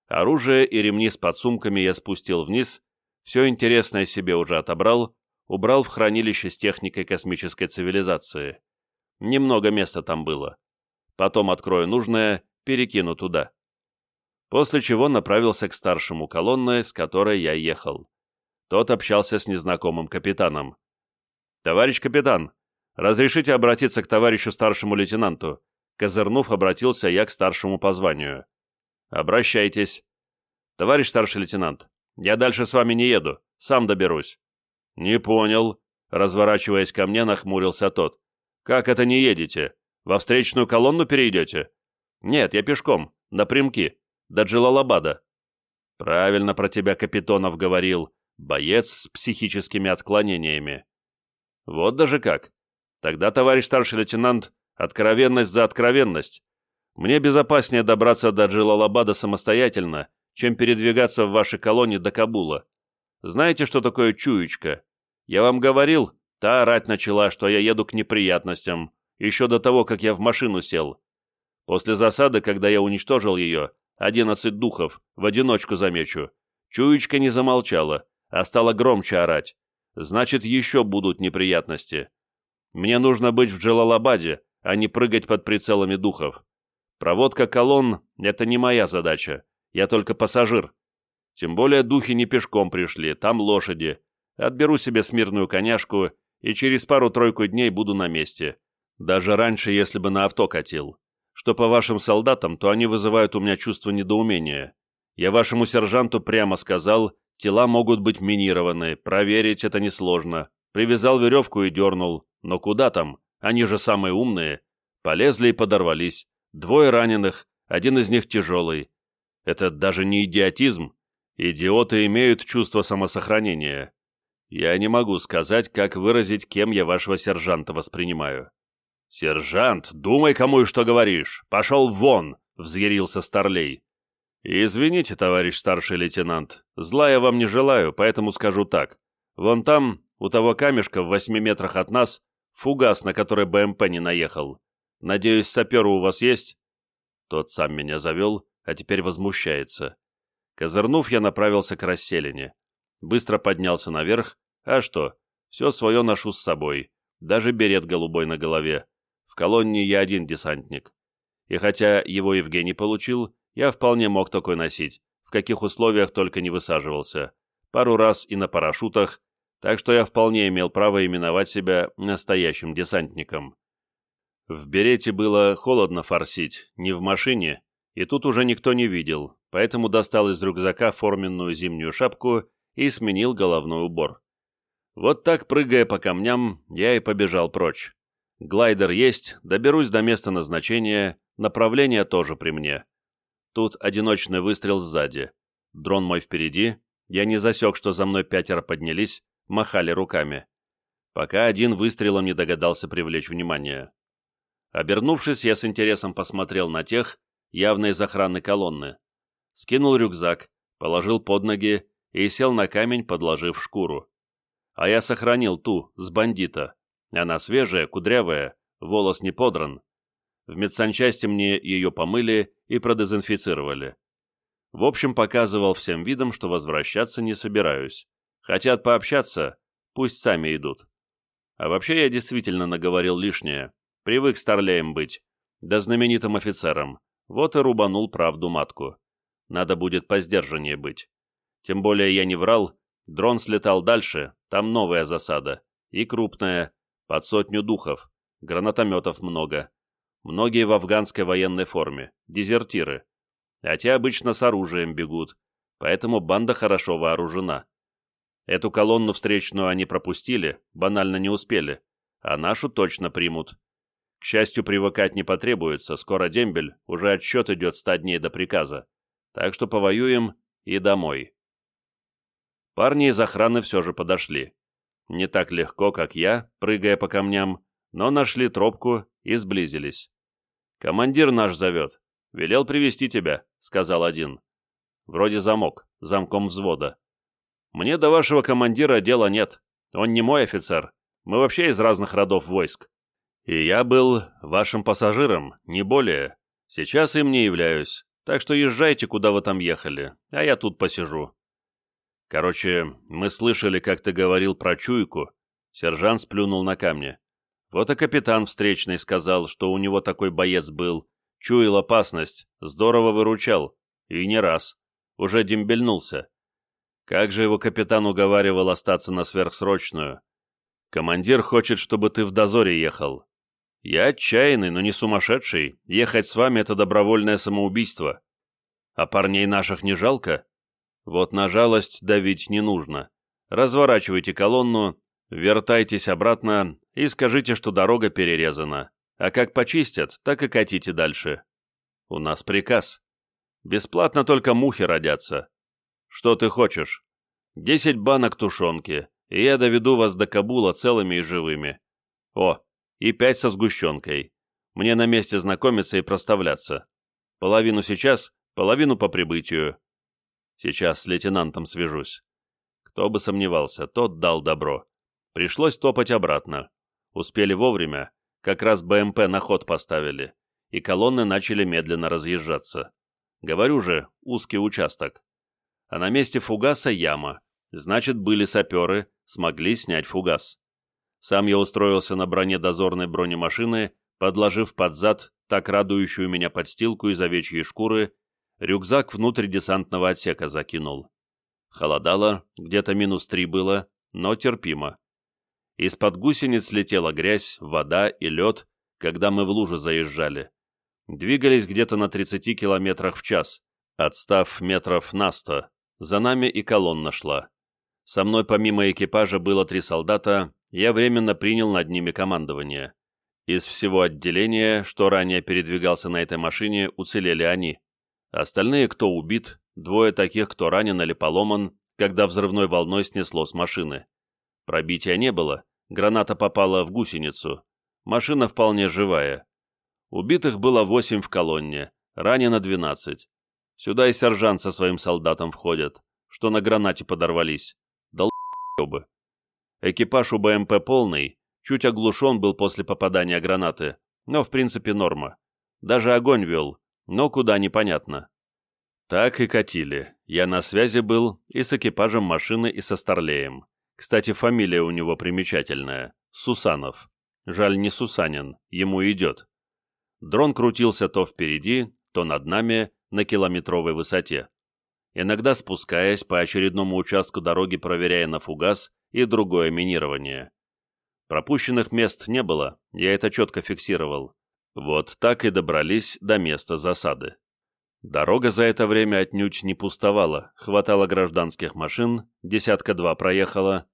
Оружие и ремни с подсумками я спустил вниз, все интересное себе уже отобрал, убрал в хранилище с техникой космической цивилизации. Немного места там было. Потом открою нужное, перекину туда. После чего направился к старшему колонны, с которой я ехал. Тот общался с незнакомым капитаном. «Товарищ капитан, разрешите обратиться к товарищу старшему лейтенанту?» Козырнув, обратился я к старшему по званию. «Обращайтесь». «Товарищ старший лейтенант, я дальше с вами не еду, сам доберусь». «Не понял», — разворачиваясь ко мне, нахмурился тот. «Как это не едете? Во встречную колонну перейдете?» «Нет, я пешком, напрямки, до Джилалабада». «Правильно про тебя Капитонов говорил», Боец с психическими отклонениями. Вот даже как. Тогда, товарищ старший лейтенант, откровенность за откровенность. Мне безопаснее добраться до Джилалабада самостоятельно, чем передвигаться в вашей колонии до Кабула. Знаете, что такое чуечка? Я вам говорил, та орать начала, что я еду к неприятностям, еще до того, как я в машину сел. После засады, когда я уничтожил ее, одиннадцать духов, в одиночку замечу, чуечка не замолчала, а стала громче орать. Значит, еще будут неприятности. Мне нужно быть в Джалалабаде, а не прыгать под прицелами духов. Проводка колонн — это не моя задача, я только пассажир. Тем более духи не пешком пришли, там лошади. Отберу себе смирную коняшку и через пару-тройку дней буду на месте. Даже раньше, если бы на авто катил. Что по вашим солдатам, то они вызывают у меня чувство недоумения. Я вашему сержанту прямо сказал, Тела могут быть минированы, проверить это несложно. Привязал веревку и дернул. Но куда там? Они же самые умные. Полезли и подорвались. Двое раненых, один из них тяжелый. Это даже не идиотизм. Идиоты имеют чувство самосохранения. Я не могу сказать, как выразить, кем я вашего сержанта воспринимаю. «Сержант, думай, кому и что говоришь! Пошел вон!» — взъярился Старлей. «Извините, товарищ старший лейтенант, зла я вам не желаю, поэтому скажу так. Вон там, у того камешка в восьми метрах от нас, фугас, на который БМП не наехал. Надеюсь, саперы у вас есть?» Тот сам меня завел, а теперь возмущается. Козырнув, я направился к расселине. Быстро поднялся наверх. А что, все свое ношу с собой. Даже берет голубой на голове. В колонне я один десантник. И хотя его Евгений получил, я вполне мог такой носить, в каких условиях только не высаживался. Пару раз и на парашютах, так что я вполне имел право именовать себя настоящим десантником. В берете было холодно форсить, не в машине, и тут уже никто не видел, поэтому достал из рюкзака форменную зимнюю шапку и сменил головной убор. Вот так, прыгая по камням, я и побежал прочь. Глайдер есть, доберусь до места назначения, направление тоже при мне. Тут одиночный выстрел сзади. Дрон мой впереди, я не засек, что за мной пятеро поднялись, махали руками. Пока один выстрелом не догадался привлечь внимание. Обернувшись, я с интересом посмотрел на тех, явно из охраны колонны. Скинул рюкзак, положил под ноги и сел на камень, подложив шкуру. А я сохранил ту, с бандита. Она свежая, кудрявая, волос не подран. В медсанчасти мне ее помыли и продезинфицировали. В общем, показывал всем видом, что возвращаться не собираюсь. Хотят пообщаться, пусть сами идут. А вообще я действительно наговорил лишнее. Привык старлеем быть. Да знаменитым офицером. Вот и рубанул правду матку. Надо будет поздержаннее быть. Тем более я не врал, дрон слетал дальше, там новая засада. И крупная, под сотню духов. Гранатометов много. Многие в афганской военной форме, дезертиры а те обычно с оружием бегут, поэтому банда хорошо вооружена. Эту колонну встречную они пропустили, банально не успели, а нашу точно примут. К счастью, привыкать не потребуется, скоро дембель, уже отсчет идет ста дней до приказа. Так что повоюем и домой. Парни из охраны все же подошли. Не так легко, как я, прыгая по камням, но нашли тропку и сблизились. «Командир наш зовет. Велел привести тебя», — сказал один. Вроде замок, замком взвода. «Мне до вашего командира дела нет. Он не мой офицер. Мы вообще из разных родов войск. И я был вашим пассажиром, не более. Сейчас им не являюсь. Так что езжайте, куда вы там ехали, а я тут посижу». Короче, мы слышали, как ты говорил про чуйку. Сержант сплюнул на камне. Вот и капитан встречный сказал, что у него такой боец был, Чуял опасность, здорово выручал. И не раз. Уже дембельнулся. Как же его капитан уговаривал остаться на сверхсрочную? Командир хочет, чтобы ты в дозоре ехал. Я отчаянный, но не сумасшедший. Ехать с вами — это добровольное самоубийство. А парней наших не жалко? Вот на жалость давить не нужно. Разворачивайте колонну, вертайтесь обратно и скажите, что дорога перерезана. А как почистят, так и катите дальше. У нас приказ. Бесплатно только мухи родятся. Что ты хочешь? Десять банок тушенки, и я доведу вас до Кабула целыми и живыми. О, и пять со сгущенкой. Мне на месте знакомиться и проставляться. Половину сейчас, половину по прибытию. Сейчас с лейтенантом свяжусь. Кто бы сомневался, тот дал добро. Пришлось топать обратно. Успели вовремя, как раз БМП на ход поставили, и колонны начали медленно разъезжаться. Говорю же, узкий участок. А на месте фугаса яма, значит, были саперы, смогли снять фугас. Сам я устроился на броне дозорной бронемашины, подложив под зад так радующую меня подстилку из овечьей шкуры, рюкзак внутрь десантного отсека закинул. Холодало, где-то минус три было, но терпимо. Из-под гусениц летела грязь, вода и лед, когда мы в лужи заезжали. Двигались где-то на 30 километрах в час, отстав метров на сто. За нами и колонна шла. Со мной помимо экипажа было три солдата, я временно принял над ними командование. Из всего отделения, что ранее передвигался на этой машине, уцелели они. Остальные, кто убит, двое таких, кто ранен или поломан, когда взрывной волной снесло с машины. Пробития не было, граната попала в гусеницу. Машина вполне живая. Убитых было восемь в колонне, ранено двенадцать. Сюда и сержант со своим солдатом входят, что на гранате подорвались. Долбоебы. Экипаж у БМП полный, чуть оглушен был после попадания гранаты, но в принципе норма. Даже огонь вел, но куда непонятно. Так и катили. Я на связи был и с экипажем машины, и со Старлеем. Кстати, фамилия у него примечательная – Сусанов. Жаль, не Сусанин, ему идет. Дрон крутился то впереди, то над нами на километровой высоте. Иногда спускаясь по очередному участку дороги, проверяя на фугас и другое минирование. Пропущенных мест не было, я это четко фиксировал. Вот так и добрались до места засады. Дорога за это время отнюдь не пустовала, хватало гражданских машин, десятка-два проехала.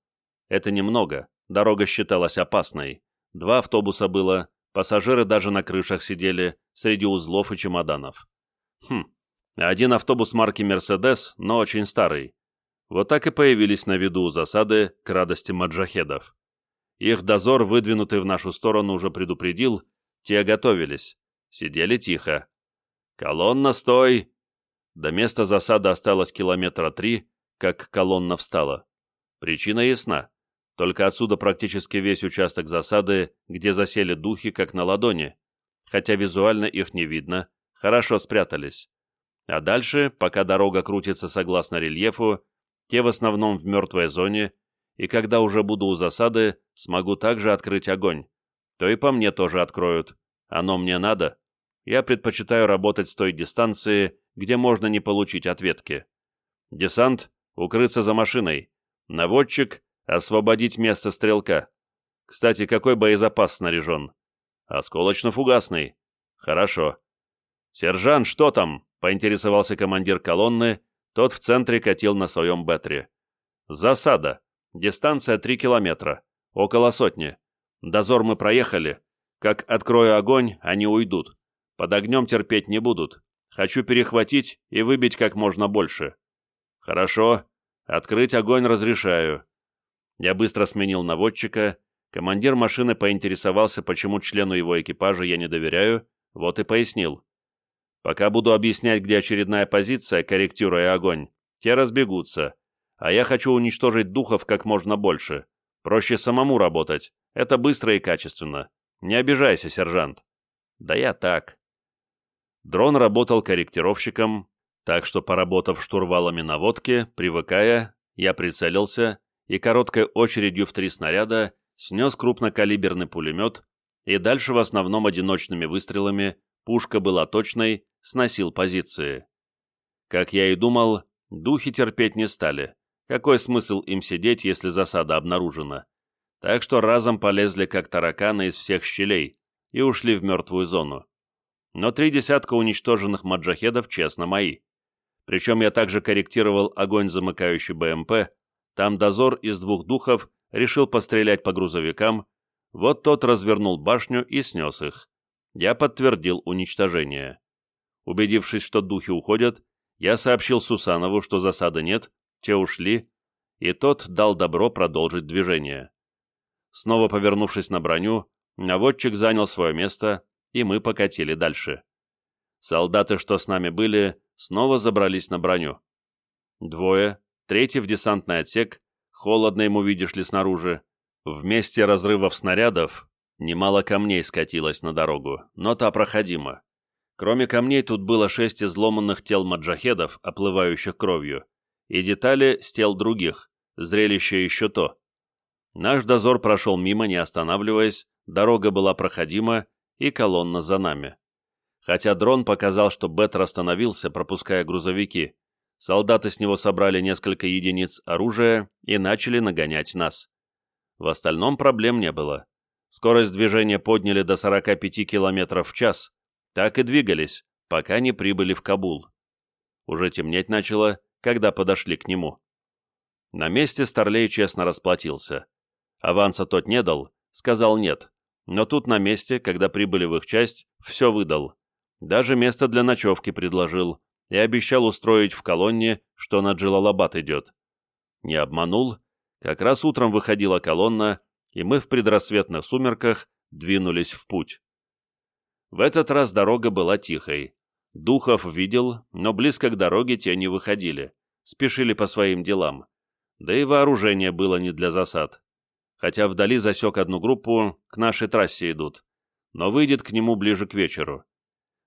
Это немного, дорога считалась опасной. Два автобуса было, пассажиры даже на крышах сидели, среди узлов и чемоданов. Хм, один автобус марки «Мерседес», но очень старый. Вот так и появились на виду у засады к радости маджахедов. Их дозор, выдвинутый в нашу сторону, уже предупредил, те готовились. Сидели тихо. «Колонна, стой!» До места засады осталось километра три, как колонна встала. Причина ясна. Только отсюда практически весь участок засады, где засели духи, как на ладони. Хотя визуально их не видно, хорошо спрятались. А дальше, пока дорога крутится согласно рельефу, те в основном в мертвой зоне, и когда уже буду у засады, смогу также открыть огонь. То и по мне тоже откроют. Оно мне надо. Я предпочитаю работать с той дистанции, где можно не получить ответки. Десант — укрыться за машиной. Наводчик — освободить место стрелка. Кстати, какой боезапас снаряжен? Осколочно-фугасный. Хорошо. «Сержант, что там?» — поинтересовался командир колонны, тот в центре катил на своем бетре. «Засада. Дистанция три километра. Около сотни. Дозор мы проехали. Как открою огонь, они уйдут. Под огнем терпеть не будут. Хочу перехватить и выбить как можно больше. Хорошо. Открыть огонь разрешаю. Я быстро сменил наводчика. Командир машины поинтересовался, почему члену его экипажа я не доверяю, вот и пояснил. Пока буду объяснять, где очередная позиция, корректируя огонь, те разбегутся. А я хочу уничтожить духов как можно больше. Проще самому работать. Это быстро и качественно. Не обижайся, сержант. Да я так. Дрон работал корректировщиком, так что, поработав штурвалами наводки, привыкая, я прицелился и короткой очередью в три снаряда снес крупнокалиберный пулемет, и дальше в основном одиночными выстрелами пушка была точной, сносил позиции. Как я и думал, духи терпеть не стали. Какой смысл им сидеть, если засада обнаружена? Так что разом полезли как тараканы из всех щелей и ушли в мертвую зону. Но три десятка уничтоженных маджахедов честно мои. Причем я также корректировал огонь замыкающий БМП, там дозор из двух духов решил пострелять по грузовикам, вот тот развернул башню и снес их. Я подтвердил уничтожение. Убедившись, что духи уходят, я сообщил Сусанову, что засады нет, те ушли, и тот дал добро продолжить движение. Снова повернувшись на броню, наводчик занял свое место, и мы покатили дальше. Солдаты, что с нами были, снова забрались на броню. Двое, третий в десантный отсек, холодно ему видишь ли снаружи. В месте разрывов снарядов немало камней скатилось на дорогу, но та проходима. Кроме камней тут было шесть изломанных тел маджахедов, оплывающих кровью, и детали с тел других, зрелище еще то. Наш дозор прошел мимо, не останавливаясь, дорога была проходима, и колонна за нами. Хотя дрон показал, что Беттер остановился, пропуская грузовики, солдаты с него собрали несколько единиц оружия и начали нагонять нас. В остальном проблем не было. Скорость движения подняли до 45 км в час, так и двигались, пока не прибыли в Кабул. Уже темнеть начало, когда подошли к нему. На месте Старлей честно расплатился. Аванса тот не дал, сказал нет. Но тут на месте, когда прибыли в их часть, все выдал. Даже место для ночевки предложил и обещал устроить в колонне, что на Джилалабад идет. Не обманул. Как раз утром выходила колонна, и мы в предрассветных сумерках двинулись в путь. В этот раз дорога была тихой. Духов видел, но близко к дороге те не выходили, спешили по своим делам. Да и вооружение было не для засад. Хотя вдали засек одну группу, к нашей трассе идут, но выйдет к нему ближе к вечеру.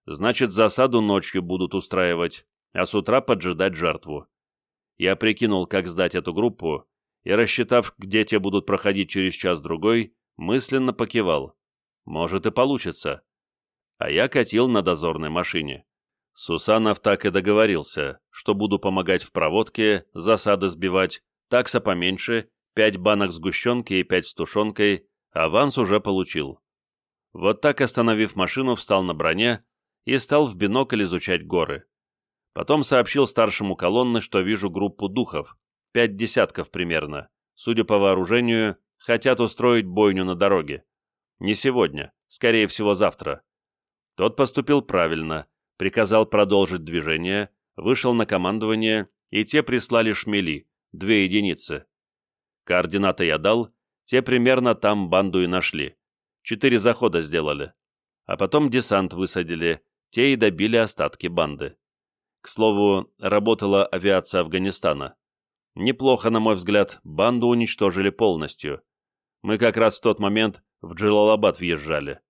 Значит, засаду ночью будут устраивать, а с утра поджидать жертву. Я прикинул, как сдать эту группу, и, рассчитав, где те будут проходить через час-другой, мысленно покивал. Может и получится а я катил на дозорной машине. Сусанов так и договорился, что буду помогать в проводке, засады сбивать, такса поменьше, пять банок сгущенки и пять с тушенкой, аванс уже получил. Вот так, остановив машину, встал на броне и стал в бинокль изучать горы. Потом сообщил старшему колонны, что вижу группу духов, пять десятков примерно, судя по вооружению, хотят устроить бойню на дороге. Не сегодня, скорее всего завтра. Тот поступил правильно, приказал продолжить движение, вышел на командование, и те прислали шмели, две единицы. Координаты я дал, те примерно там банду и нашли. Четыре захода сделали. А потом десант высадили, те и добили остатки банды. К слову, работала авиация Афганистана. Неплохо, на мой взгляд, банду уничтожили полностью. Мы как раз в тот момент в Джилалабад въезжали.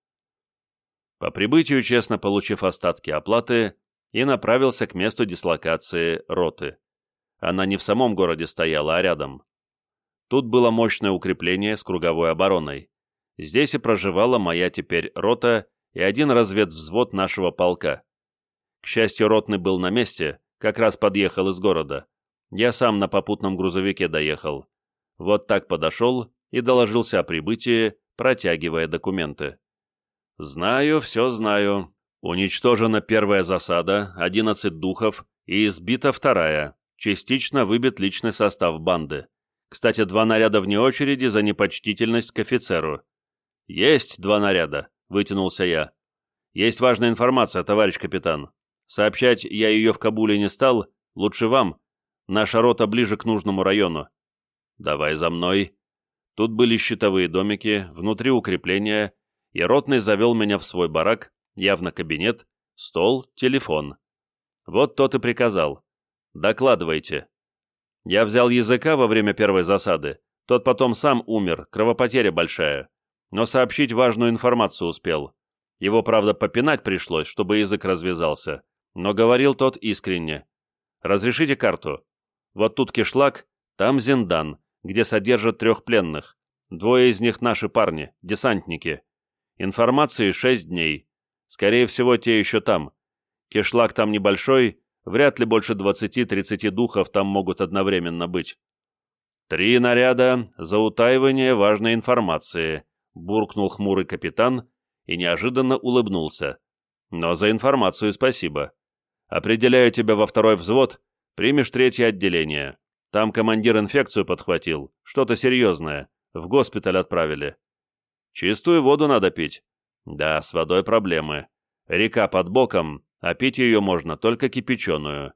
По прибытию, честно получив остатки оплаты, и направился к месту дислокации роты. Она не в самом городе стояла, а рядом. Тут было мощное укрепление с круговой обороной. Здесь и проживала моя теперь рота и один разведвзвод нашего полка. К счастью, ротный был на месте, как раз подъехал из города. Я сам на попутном грузовике доехал. Вот так подошел и доложился о прибытии, протягивая документы. «Знаю, все знаю. Уничтожена первая засада, 11 духов, и избита вторая. Частично выбит личный состав банды. Кстати, два наряда вне очереди за непочтительность к офицеру. «Есть два наряда», — вытянулся я. «Есть важная информация, товарищ капитан. Сообщать я ее в Кабуле не стал, лучше вам. Наша рота ближе к нужному району». «Давай за мной». Тут были щитовые домики, внутри укрепления, и ротный завел меня в свой барак, явно кабинет, стол, телефон. Вот тот и приказал. «Докладывайте». Я взял языка во время первой засады, тот потом сам умер, кровопотеря большая. Но сообщить важную информацию успел. Его, правда, попинать пришлось, чтобы язык развязался, но говорил тот искренне. «Разрешите карту? Вот тут кишлак, там Зиндан, где содержат трех пленных. Двое из них наши парни, десантники. Информации шесть дней. Скорее всего, те еще там. Кишлак там небольшой, Вряд ли больше 20-30 духов там могут одновременно быть. «Три наряда за утаивание важной информации», — буркнул хмурый капитан и неожиданно улыбнулся. «Но за информацию спасибо. Определяю тебя во второй взвод, примешь третье отделение. Там командир инфекцию подхватил, что-то серьезное, в госпиталь отправили. Чистую воду надо пить. Да, с водой проблемы. Река под боком, а пить ее можно только кипяченую.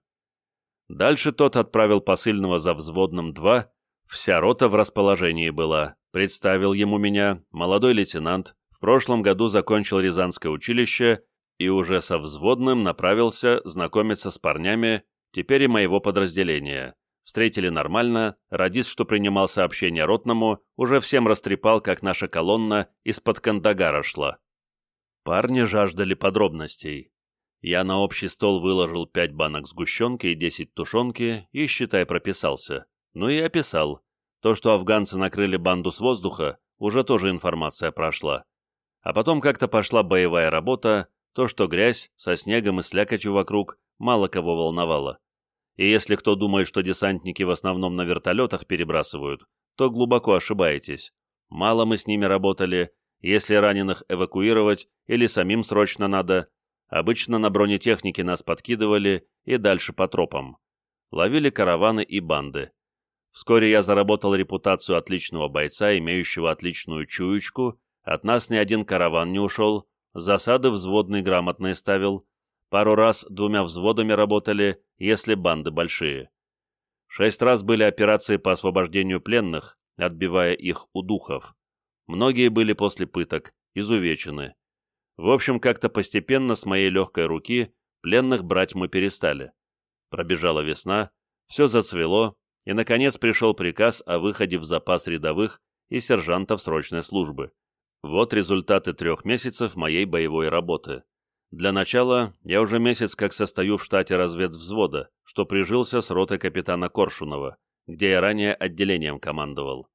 Дальше тот отправил посыльного за взводным 2, вся рота в расположении была, представил ему меня, молодой лейтенант, в прошлом году закончил Рязанское училище и уже со взводным направился знакомиться с парнями, теперь и моего подразделения. Встретили нормально, радист, что принимал сообщение ротному, уже всем растрепал, как наша колонна из-под Кандагара шла. Парни жаждали подробностей. Я на общий стол выложил пять банок сгущенки и десять тушенки и, считай, прописался. Ну и описал. То, что афганцы накрыли банду с воздуха, уже тоже информация прошла. А потом как-то пошла боевая работа, то, что грязь со снегом и слякотью вокруг, мало кого волновало. И если кто думает, что десантники в основном на вертолетах перебрасывают, то глубоко ошибаетесь. Мало мы с ними работали, если раненых эвакуировать или самим срочно надо, Обычно на бронетехнике нас подкидывали и дальше по тропам. Ловили караваны и банды. Вскоре я заработал репутацию отличного бойца, имеющего отличную чуечку, от нас ни один караван не ушел, засады взводные грамотные ставил, пару раз двумя взводами работали, если банды большие. Шесть раз были операции по освобождению пленных, отбивая их у духов. Многие были после пыток, изувечены. В общем, как-то постепенно с моей легкой руки пленных брать мы перестали. Пробежала весна, все зацвело, и, наконец, пришел приказ о выходе в запас рядовых и сержантов срочной службы. Вот результаты трех месяцев моей боевой работы. Для начала я уже месяц как состою в штате разведвзвода, что прижился с ротой капитана Коршунова, где я ранее отделением командовал.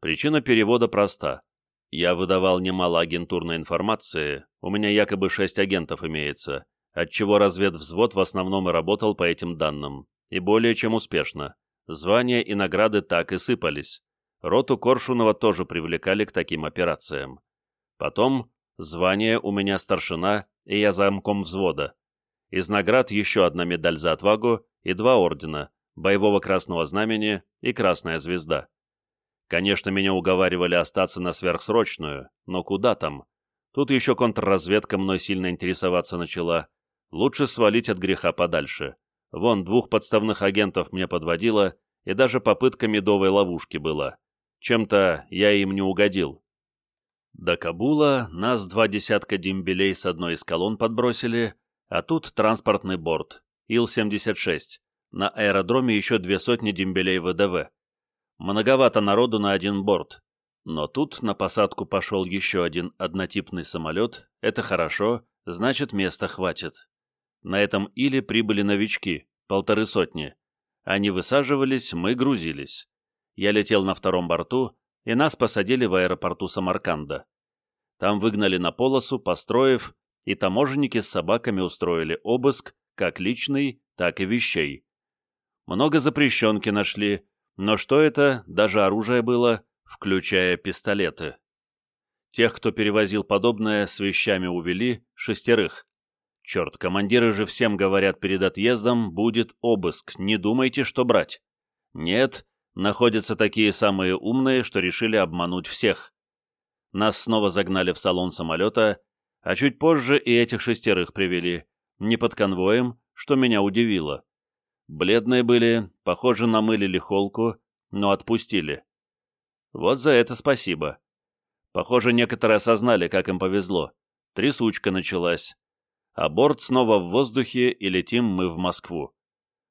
Причина перевода проста. Я выдавал немало агентурной информации, у меня якобы шесть агентов имеется, отчего разведвзвод в основном и работал по этим данным, и более чем успешно. Звания и награды так и сыпались. Роту Коршунова тоже привлекали к таким операциям. Потом звание у меня старшина, и я замком взвода. Из наград еще одна медаль за отвагу и два ордена, боевого красного знамени и красная звезда. Конечно, меня уговаривали остаться на сверхсрочную, но куда там? Тут еще контрразведка мной сильно интересоваться начала. Лучше свалить от греха подальше. Вон, двух подставных агентов мне подводило, и даже попытка медовой ловушки была. Чем-то я им не угодил. До Кабула нас два десятка дембелей с одной из колонн подбросили, а тут транспортный борт, Ил-76. На аэродроме еще две сотни дембелей ВДВ. Многовато народу на один борт. Но тут на посадку пошел еще один однотипный самолет. Это хорошо, значит места хватит. На этом Иле прибыли новички, полторы сотни. Они высаживались, мы грузились. Я летел на втором борту, и нас посадили в аэропорту Самарканда. Там выгнали на полосу, построив, и таможенники с собаками устроили обыск, как личный, так и вещей. Много запрещенки нашли, но что это, даже оружие было, включая пистолеты. Тех, кто перевозил подобное, с вещами увели, шестерых. Черт, командиры же всем говорят перед отъездом, будет обыск, не думайте, что брать. Нет, находятся такие самые умные, что решили обмануть всех. Нас снова загнали в салон самолета, а чуть позже и этих шестерых привели, не под конвоем, что меня удивило. Бледные были, похоже, намылили холку, но отпустили. Вот за это спасибо. Похоже, некоторые осознали, как им повезло. Трясучка началась. А борт снова в воздухе, и летим мы в Москву.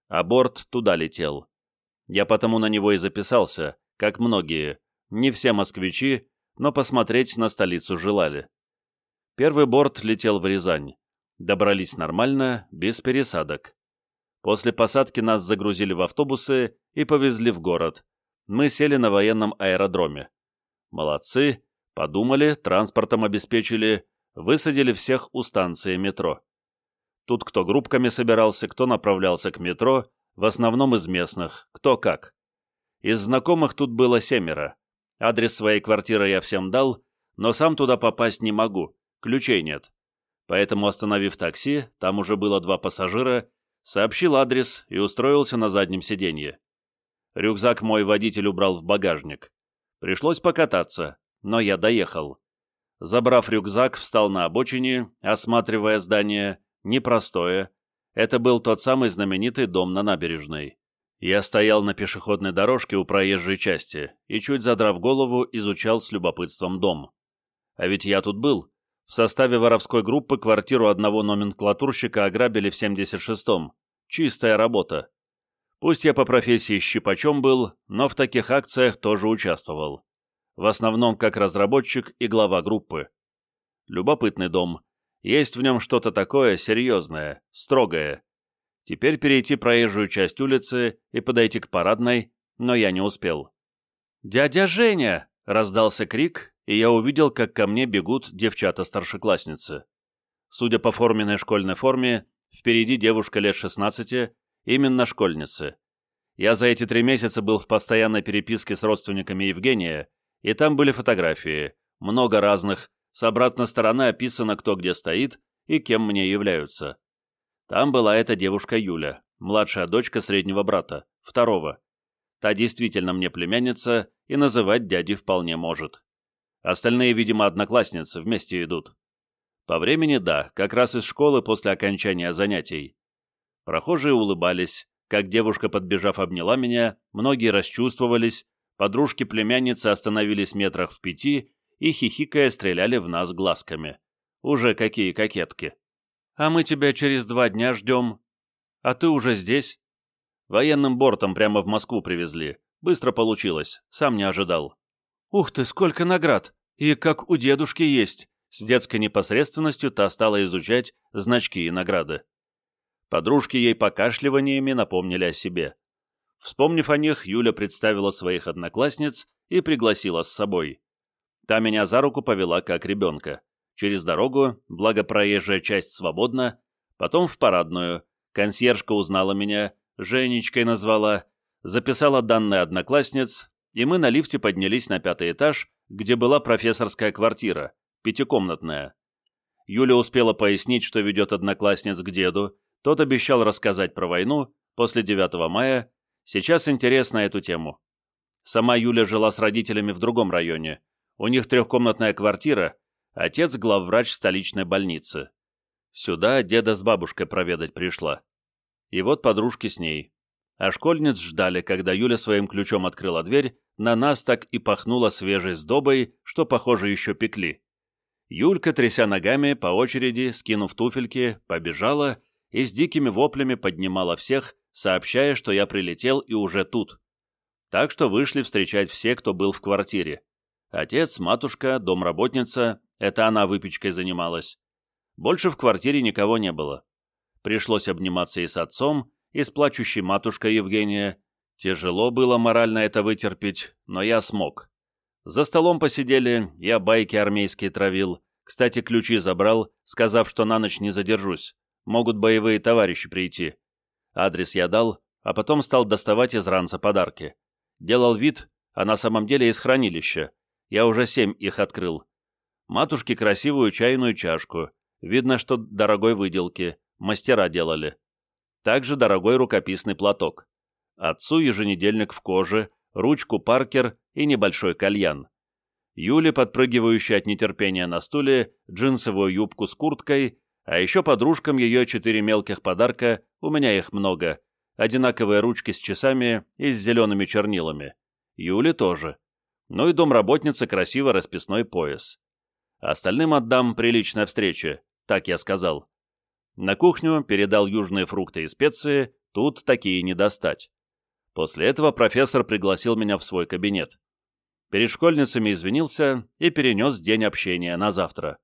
А борт туда летел. Я потому на него и записался, как многие. Не все москвичи, но посмотреть на столицу желали. Первый борт летел в Рязань. Добрались нормально, без пересадок. После посадки нас загрузили в автобусы и повезли в город. Мы сели на военном аэродроме. Молодцы, подумали, транспортом обеспечили, высадили всех у станции метро. Тут кто группками собирался, кто направлялся к метро, в основном из местных, кто как. Из знакомых тут было семеро. Адрес своей квартиры я всем дал, но сам туда попасть не могу, ключей нет. Поэтому, остановив такси, там уже было два пассажира, сообщил адрес и устроился на заднем сиденье. Рюкзак мой водитель убрал в багажник. Пришлось покататься, но я доехал. Забрав рюкзак, встал на обочине, осматривая здание, непростое, это был тот самый знаменитый дом на набережной. Я стоял на пешеходной дорожке у проезжей части и, чуть задрав голову, изучал с любопытством дом. А ведь я тут был. В составе воровской группы квартиру одного номенклатурщика ограбили в 76-м. Чистая работа. Пусть я по профессии щипачом был, но в таких акциях тоже участвовал. В основном как разработчик и глава группы. Любопытный дом, есть в нем что-то такое серьезное, строгое. Теперь перейти проезжую часть улицы и подойти к парадной, но я не успел. «Дядя Женя!» — раздался крик, и я увидел, как ко мне бегут девчата-старшеклассницы. Судя по форменной школьной форме, впереди девушка лет 16, именно школьницы. Я за эти три месяца был в постоянной переписке с родственниками Евгения, и там были фотографии, много разных, с обратной стороны описано, кто где стоит и кем мне являются. Там была эта девушка Юля, младшая дочка среднего брата, второго. Та действительно мне племянница и называть дяди вполне может. Остальные, видимо, одноклассницы, вместе идут. По времени, да, как раз из школы после окончания занятий. Прохожие улыбались, как девушка, подбежав, обняла меня, многие расчувствовались, подружки-племянницы остановились метрах в пяти и, хихикая, стреляли в нас глазками. Уже какие кокетки. «А мы тебя через два дня ждем. А ты уже здесь?» Военным бортом прямо в Москву привезли. Быстро получилось, сам не ожидал. «Ух ты, сколько наград! И как у дедушки есть!» С детской непосредственностью та стала изучать значки и награды. Подружки ей покашливаниями напомнили о себе. Вспомнив о них, Юля представила своих одноклассниц и пригласила с собой. Та меня за руку повела как ребенка. Через дорогу, благо проезжая часть свободна, потом в парадную. Консьержка узнала меня, Женечкой назвала, записала данные одноклассниц, и мы на лифте поднялись на пятый этаж, где была профессорская квартира, пятикомнатная. Юля успела пояснить, что ведет одноклассниц к деду, тот обещал рассказать про войну после 9 мая, сейчас интересно эту тему. Сама Юля жила с родителями в другом районе. У них трехкомнатная квартира, отец главврач столичной больницы. Сюда деда с бабушкой проведать пришла. И вот подружки с ней. А школьниц ждали, когда Юля своим ключом открыла дверь, на нас так и пахнуло свежей сдобой, что, похоже, еще пекли. Юлька, тряся ногами, по очереди, скинув туфельки, побежала и с дикими воплями поднимала всех, сообщая, что я прилетел и уже тут. Так что вышли встречать все, кто был в квартире. Отец, матушка, домработница, это она выпечкой занималась. Больше в квартире никого не было. Пришлось обниматься и с отцом, и с плачущей матушкой Евгения. Тяжело было морально это вытерпеть, но я смог. За столом посидели, я байки армейские травил. Кстати, ключи забрал, сказав, что на ночь не задержусь. Могут боевые товарищи прийти. Адрес я дал, а потом стал доставать из ранца подарки. Делал вид, а на самом деле из хранилища. Я уже семь их открыл. Матушке красивую чайную чашку. Видно, что дорогой выделки. Мастера делали. Также дорогой рукописный платок. Отцу еженедельник в коже, ручку Паркер и небольшой кальян. Юле, подпрыгивающей от нетерпения на стуле, джинсовую юбку с курткой, а еще подружкам ее четыре мелких подарка, у меня их много, одинаковые ручки с часами и с зелеными чернилами. Юле тоже. Ну и домработнице красиво расписной пояс. Остальным отдам приличная встреча, так я сказал. На кухню передал южные фрукты и специи, тут такие не достать. После этого профессор пригласил меня в свой кабинет. Перед школьницами извинился и перенес день общения на завтра.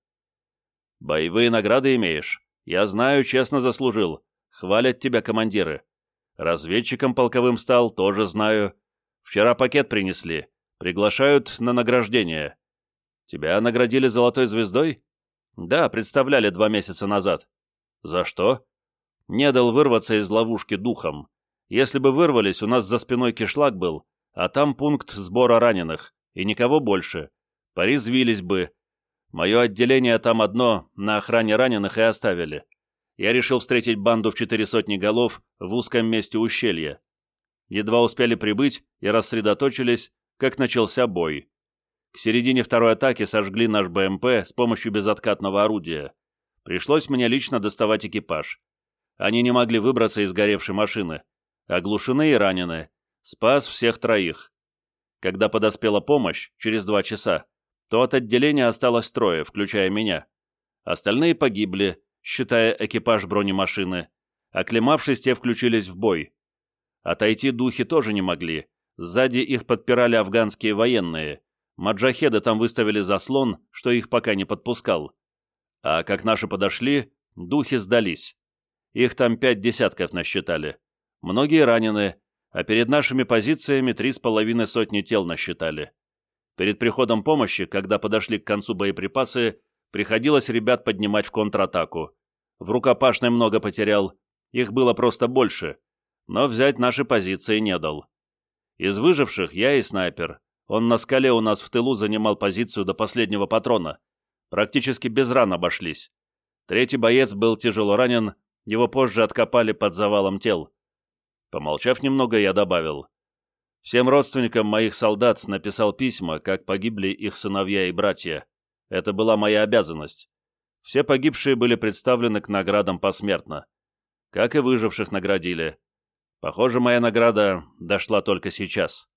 «Боевые награды имеешь. Я знаю, честно заслужил. Хвалят тебя командиры. Разведчиком полковым стал, тоже знаю. Вчера пакет принесли. Приглашают на награждение. Тебя наградили золотой звездой? Да, представляли два месяца назад. «За что?» «Не дал вырваться из ловушки духом. Если бы вырвались, у нас за спиной кишлак был, а там пункт сбора раненых, и никого больше. Порезвились бы. Мое отделение там одно, на охране раненых и оставили. Я решил встретить банду в четыре сотни голов в узком месте ущелья. Едва успели прибыть и рассредоточились, как начался бой. К середине второй атаки сожгли наш БМП с помощью безоткатного орудия. Пришлось мне лично доставать экипаж. Они не могли выбраться из горевшей машины. Оглушены и ранены. Спас всех троих. Когда подоспела помощь, через два часа, то от отделения осталось трое, включая меня. Остальные погибли, считая экипаж бронемашины. Оклемавшись, те включились в бой. Отойти духи тоже не могли. Сзади их подпирали афганские военные. Маджахеды там выставили заслон, что их пока не подпускал. А как наши подошли, духи сдались. Их там пять десятков насчитали. Многие ранены, а перед нашими позициями три с половиной сотни тел насчитали. Перед приходом помощи, когда подошли к концу боеприпасы, приходилось ребят поднимать в контратаку. В рукопашной много потерял, их было просто больше, но взять наши позиции не дал. Из выживших я и снайпер. Он на скале у нас в тылу занимал позицию до последнего патрона, практически без ран обошлись. Третий боец был тяжело ранен, его позже откопали под завалом тел. Помолчав немного, я добавил. Всем родственникам моих солдат написал письма, как погибли их сыновья и братья. Это была моя обязанность. Все погибшие были представлены к наградам посмертно. Как и выживших наградили. Похоже, моя награда дошла только сейчас.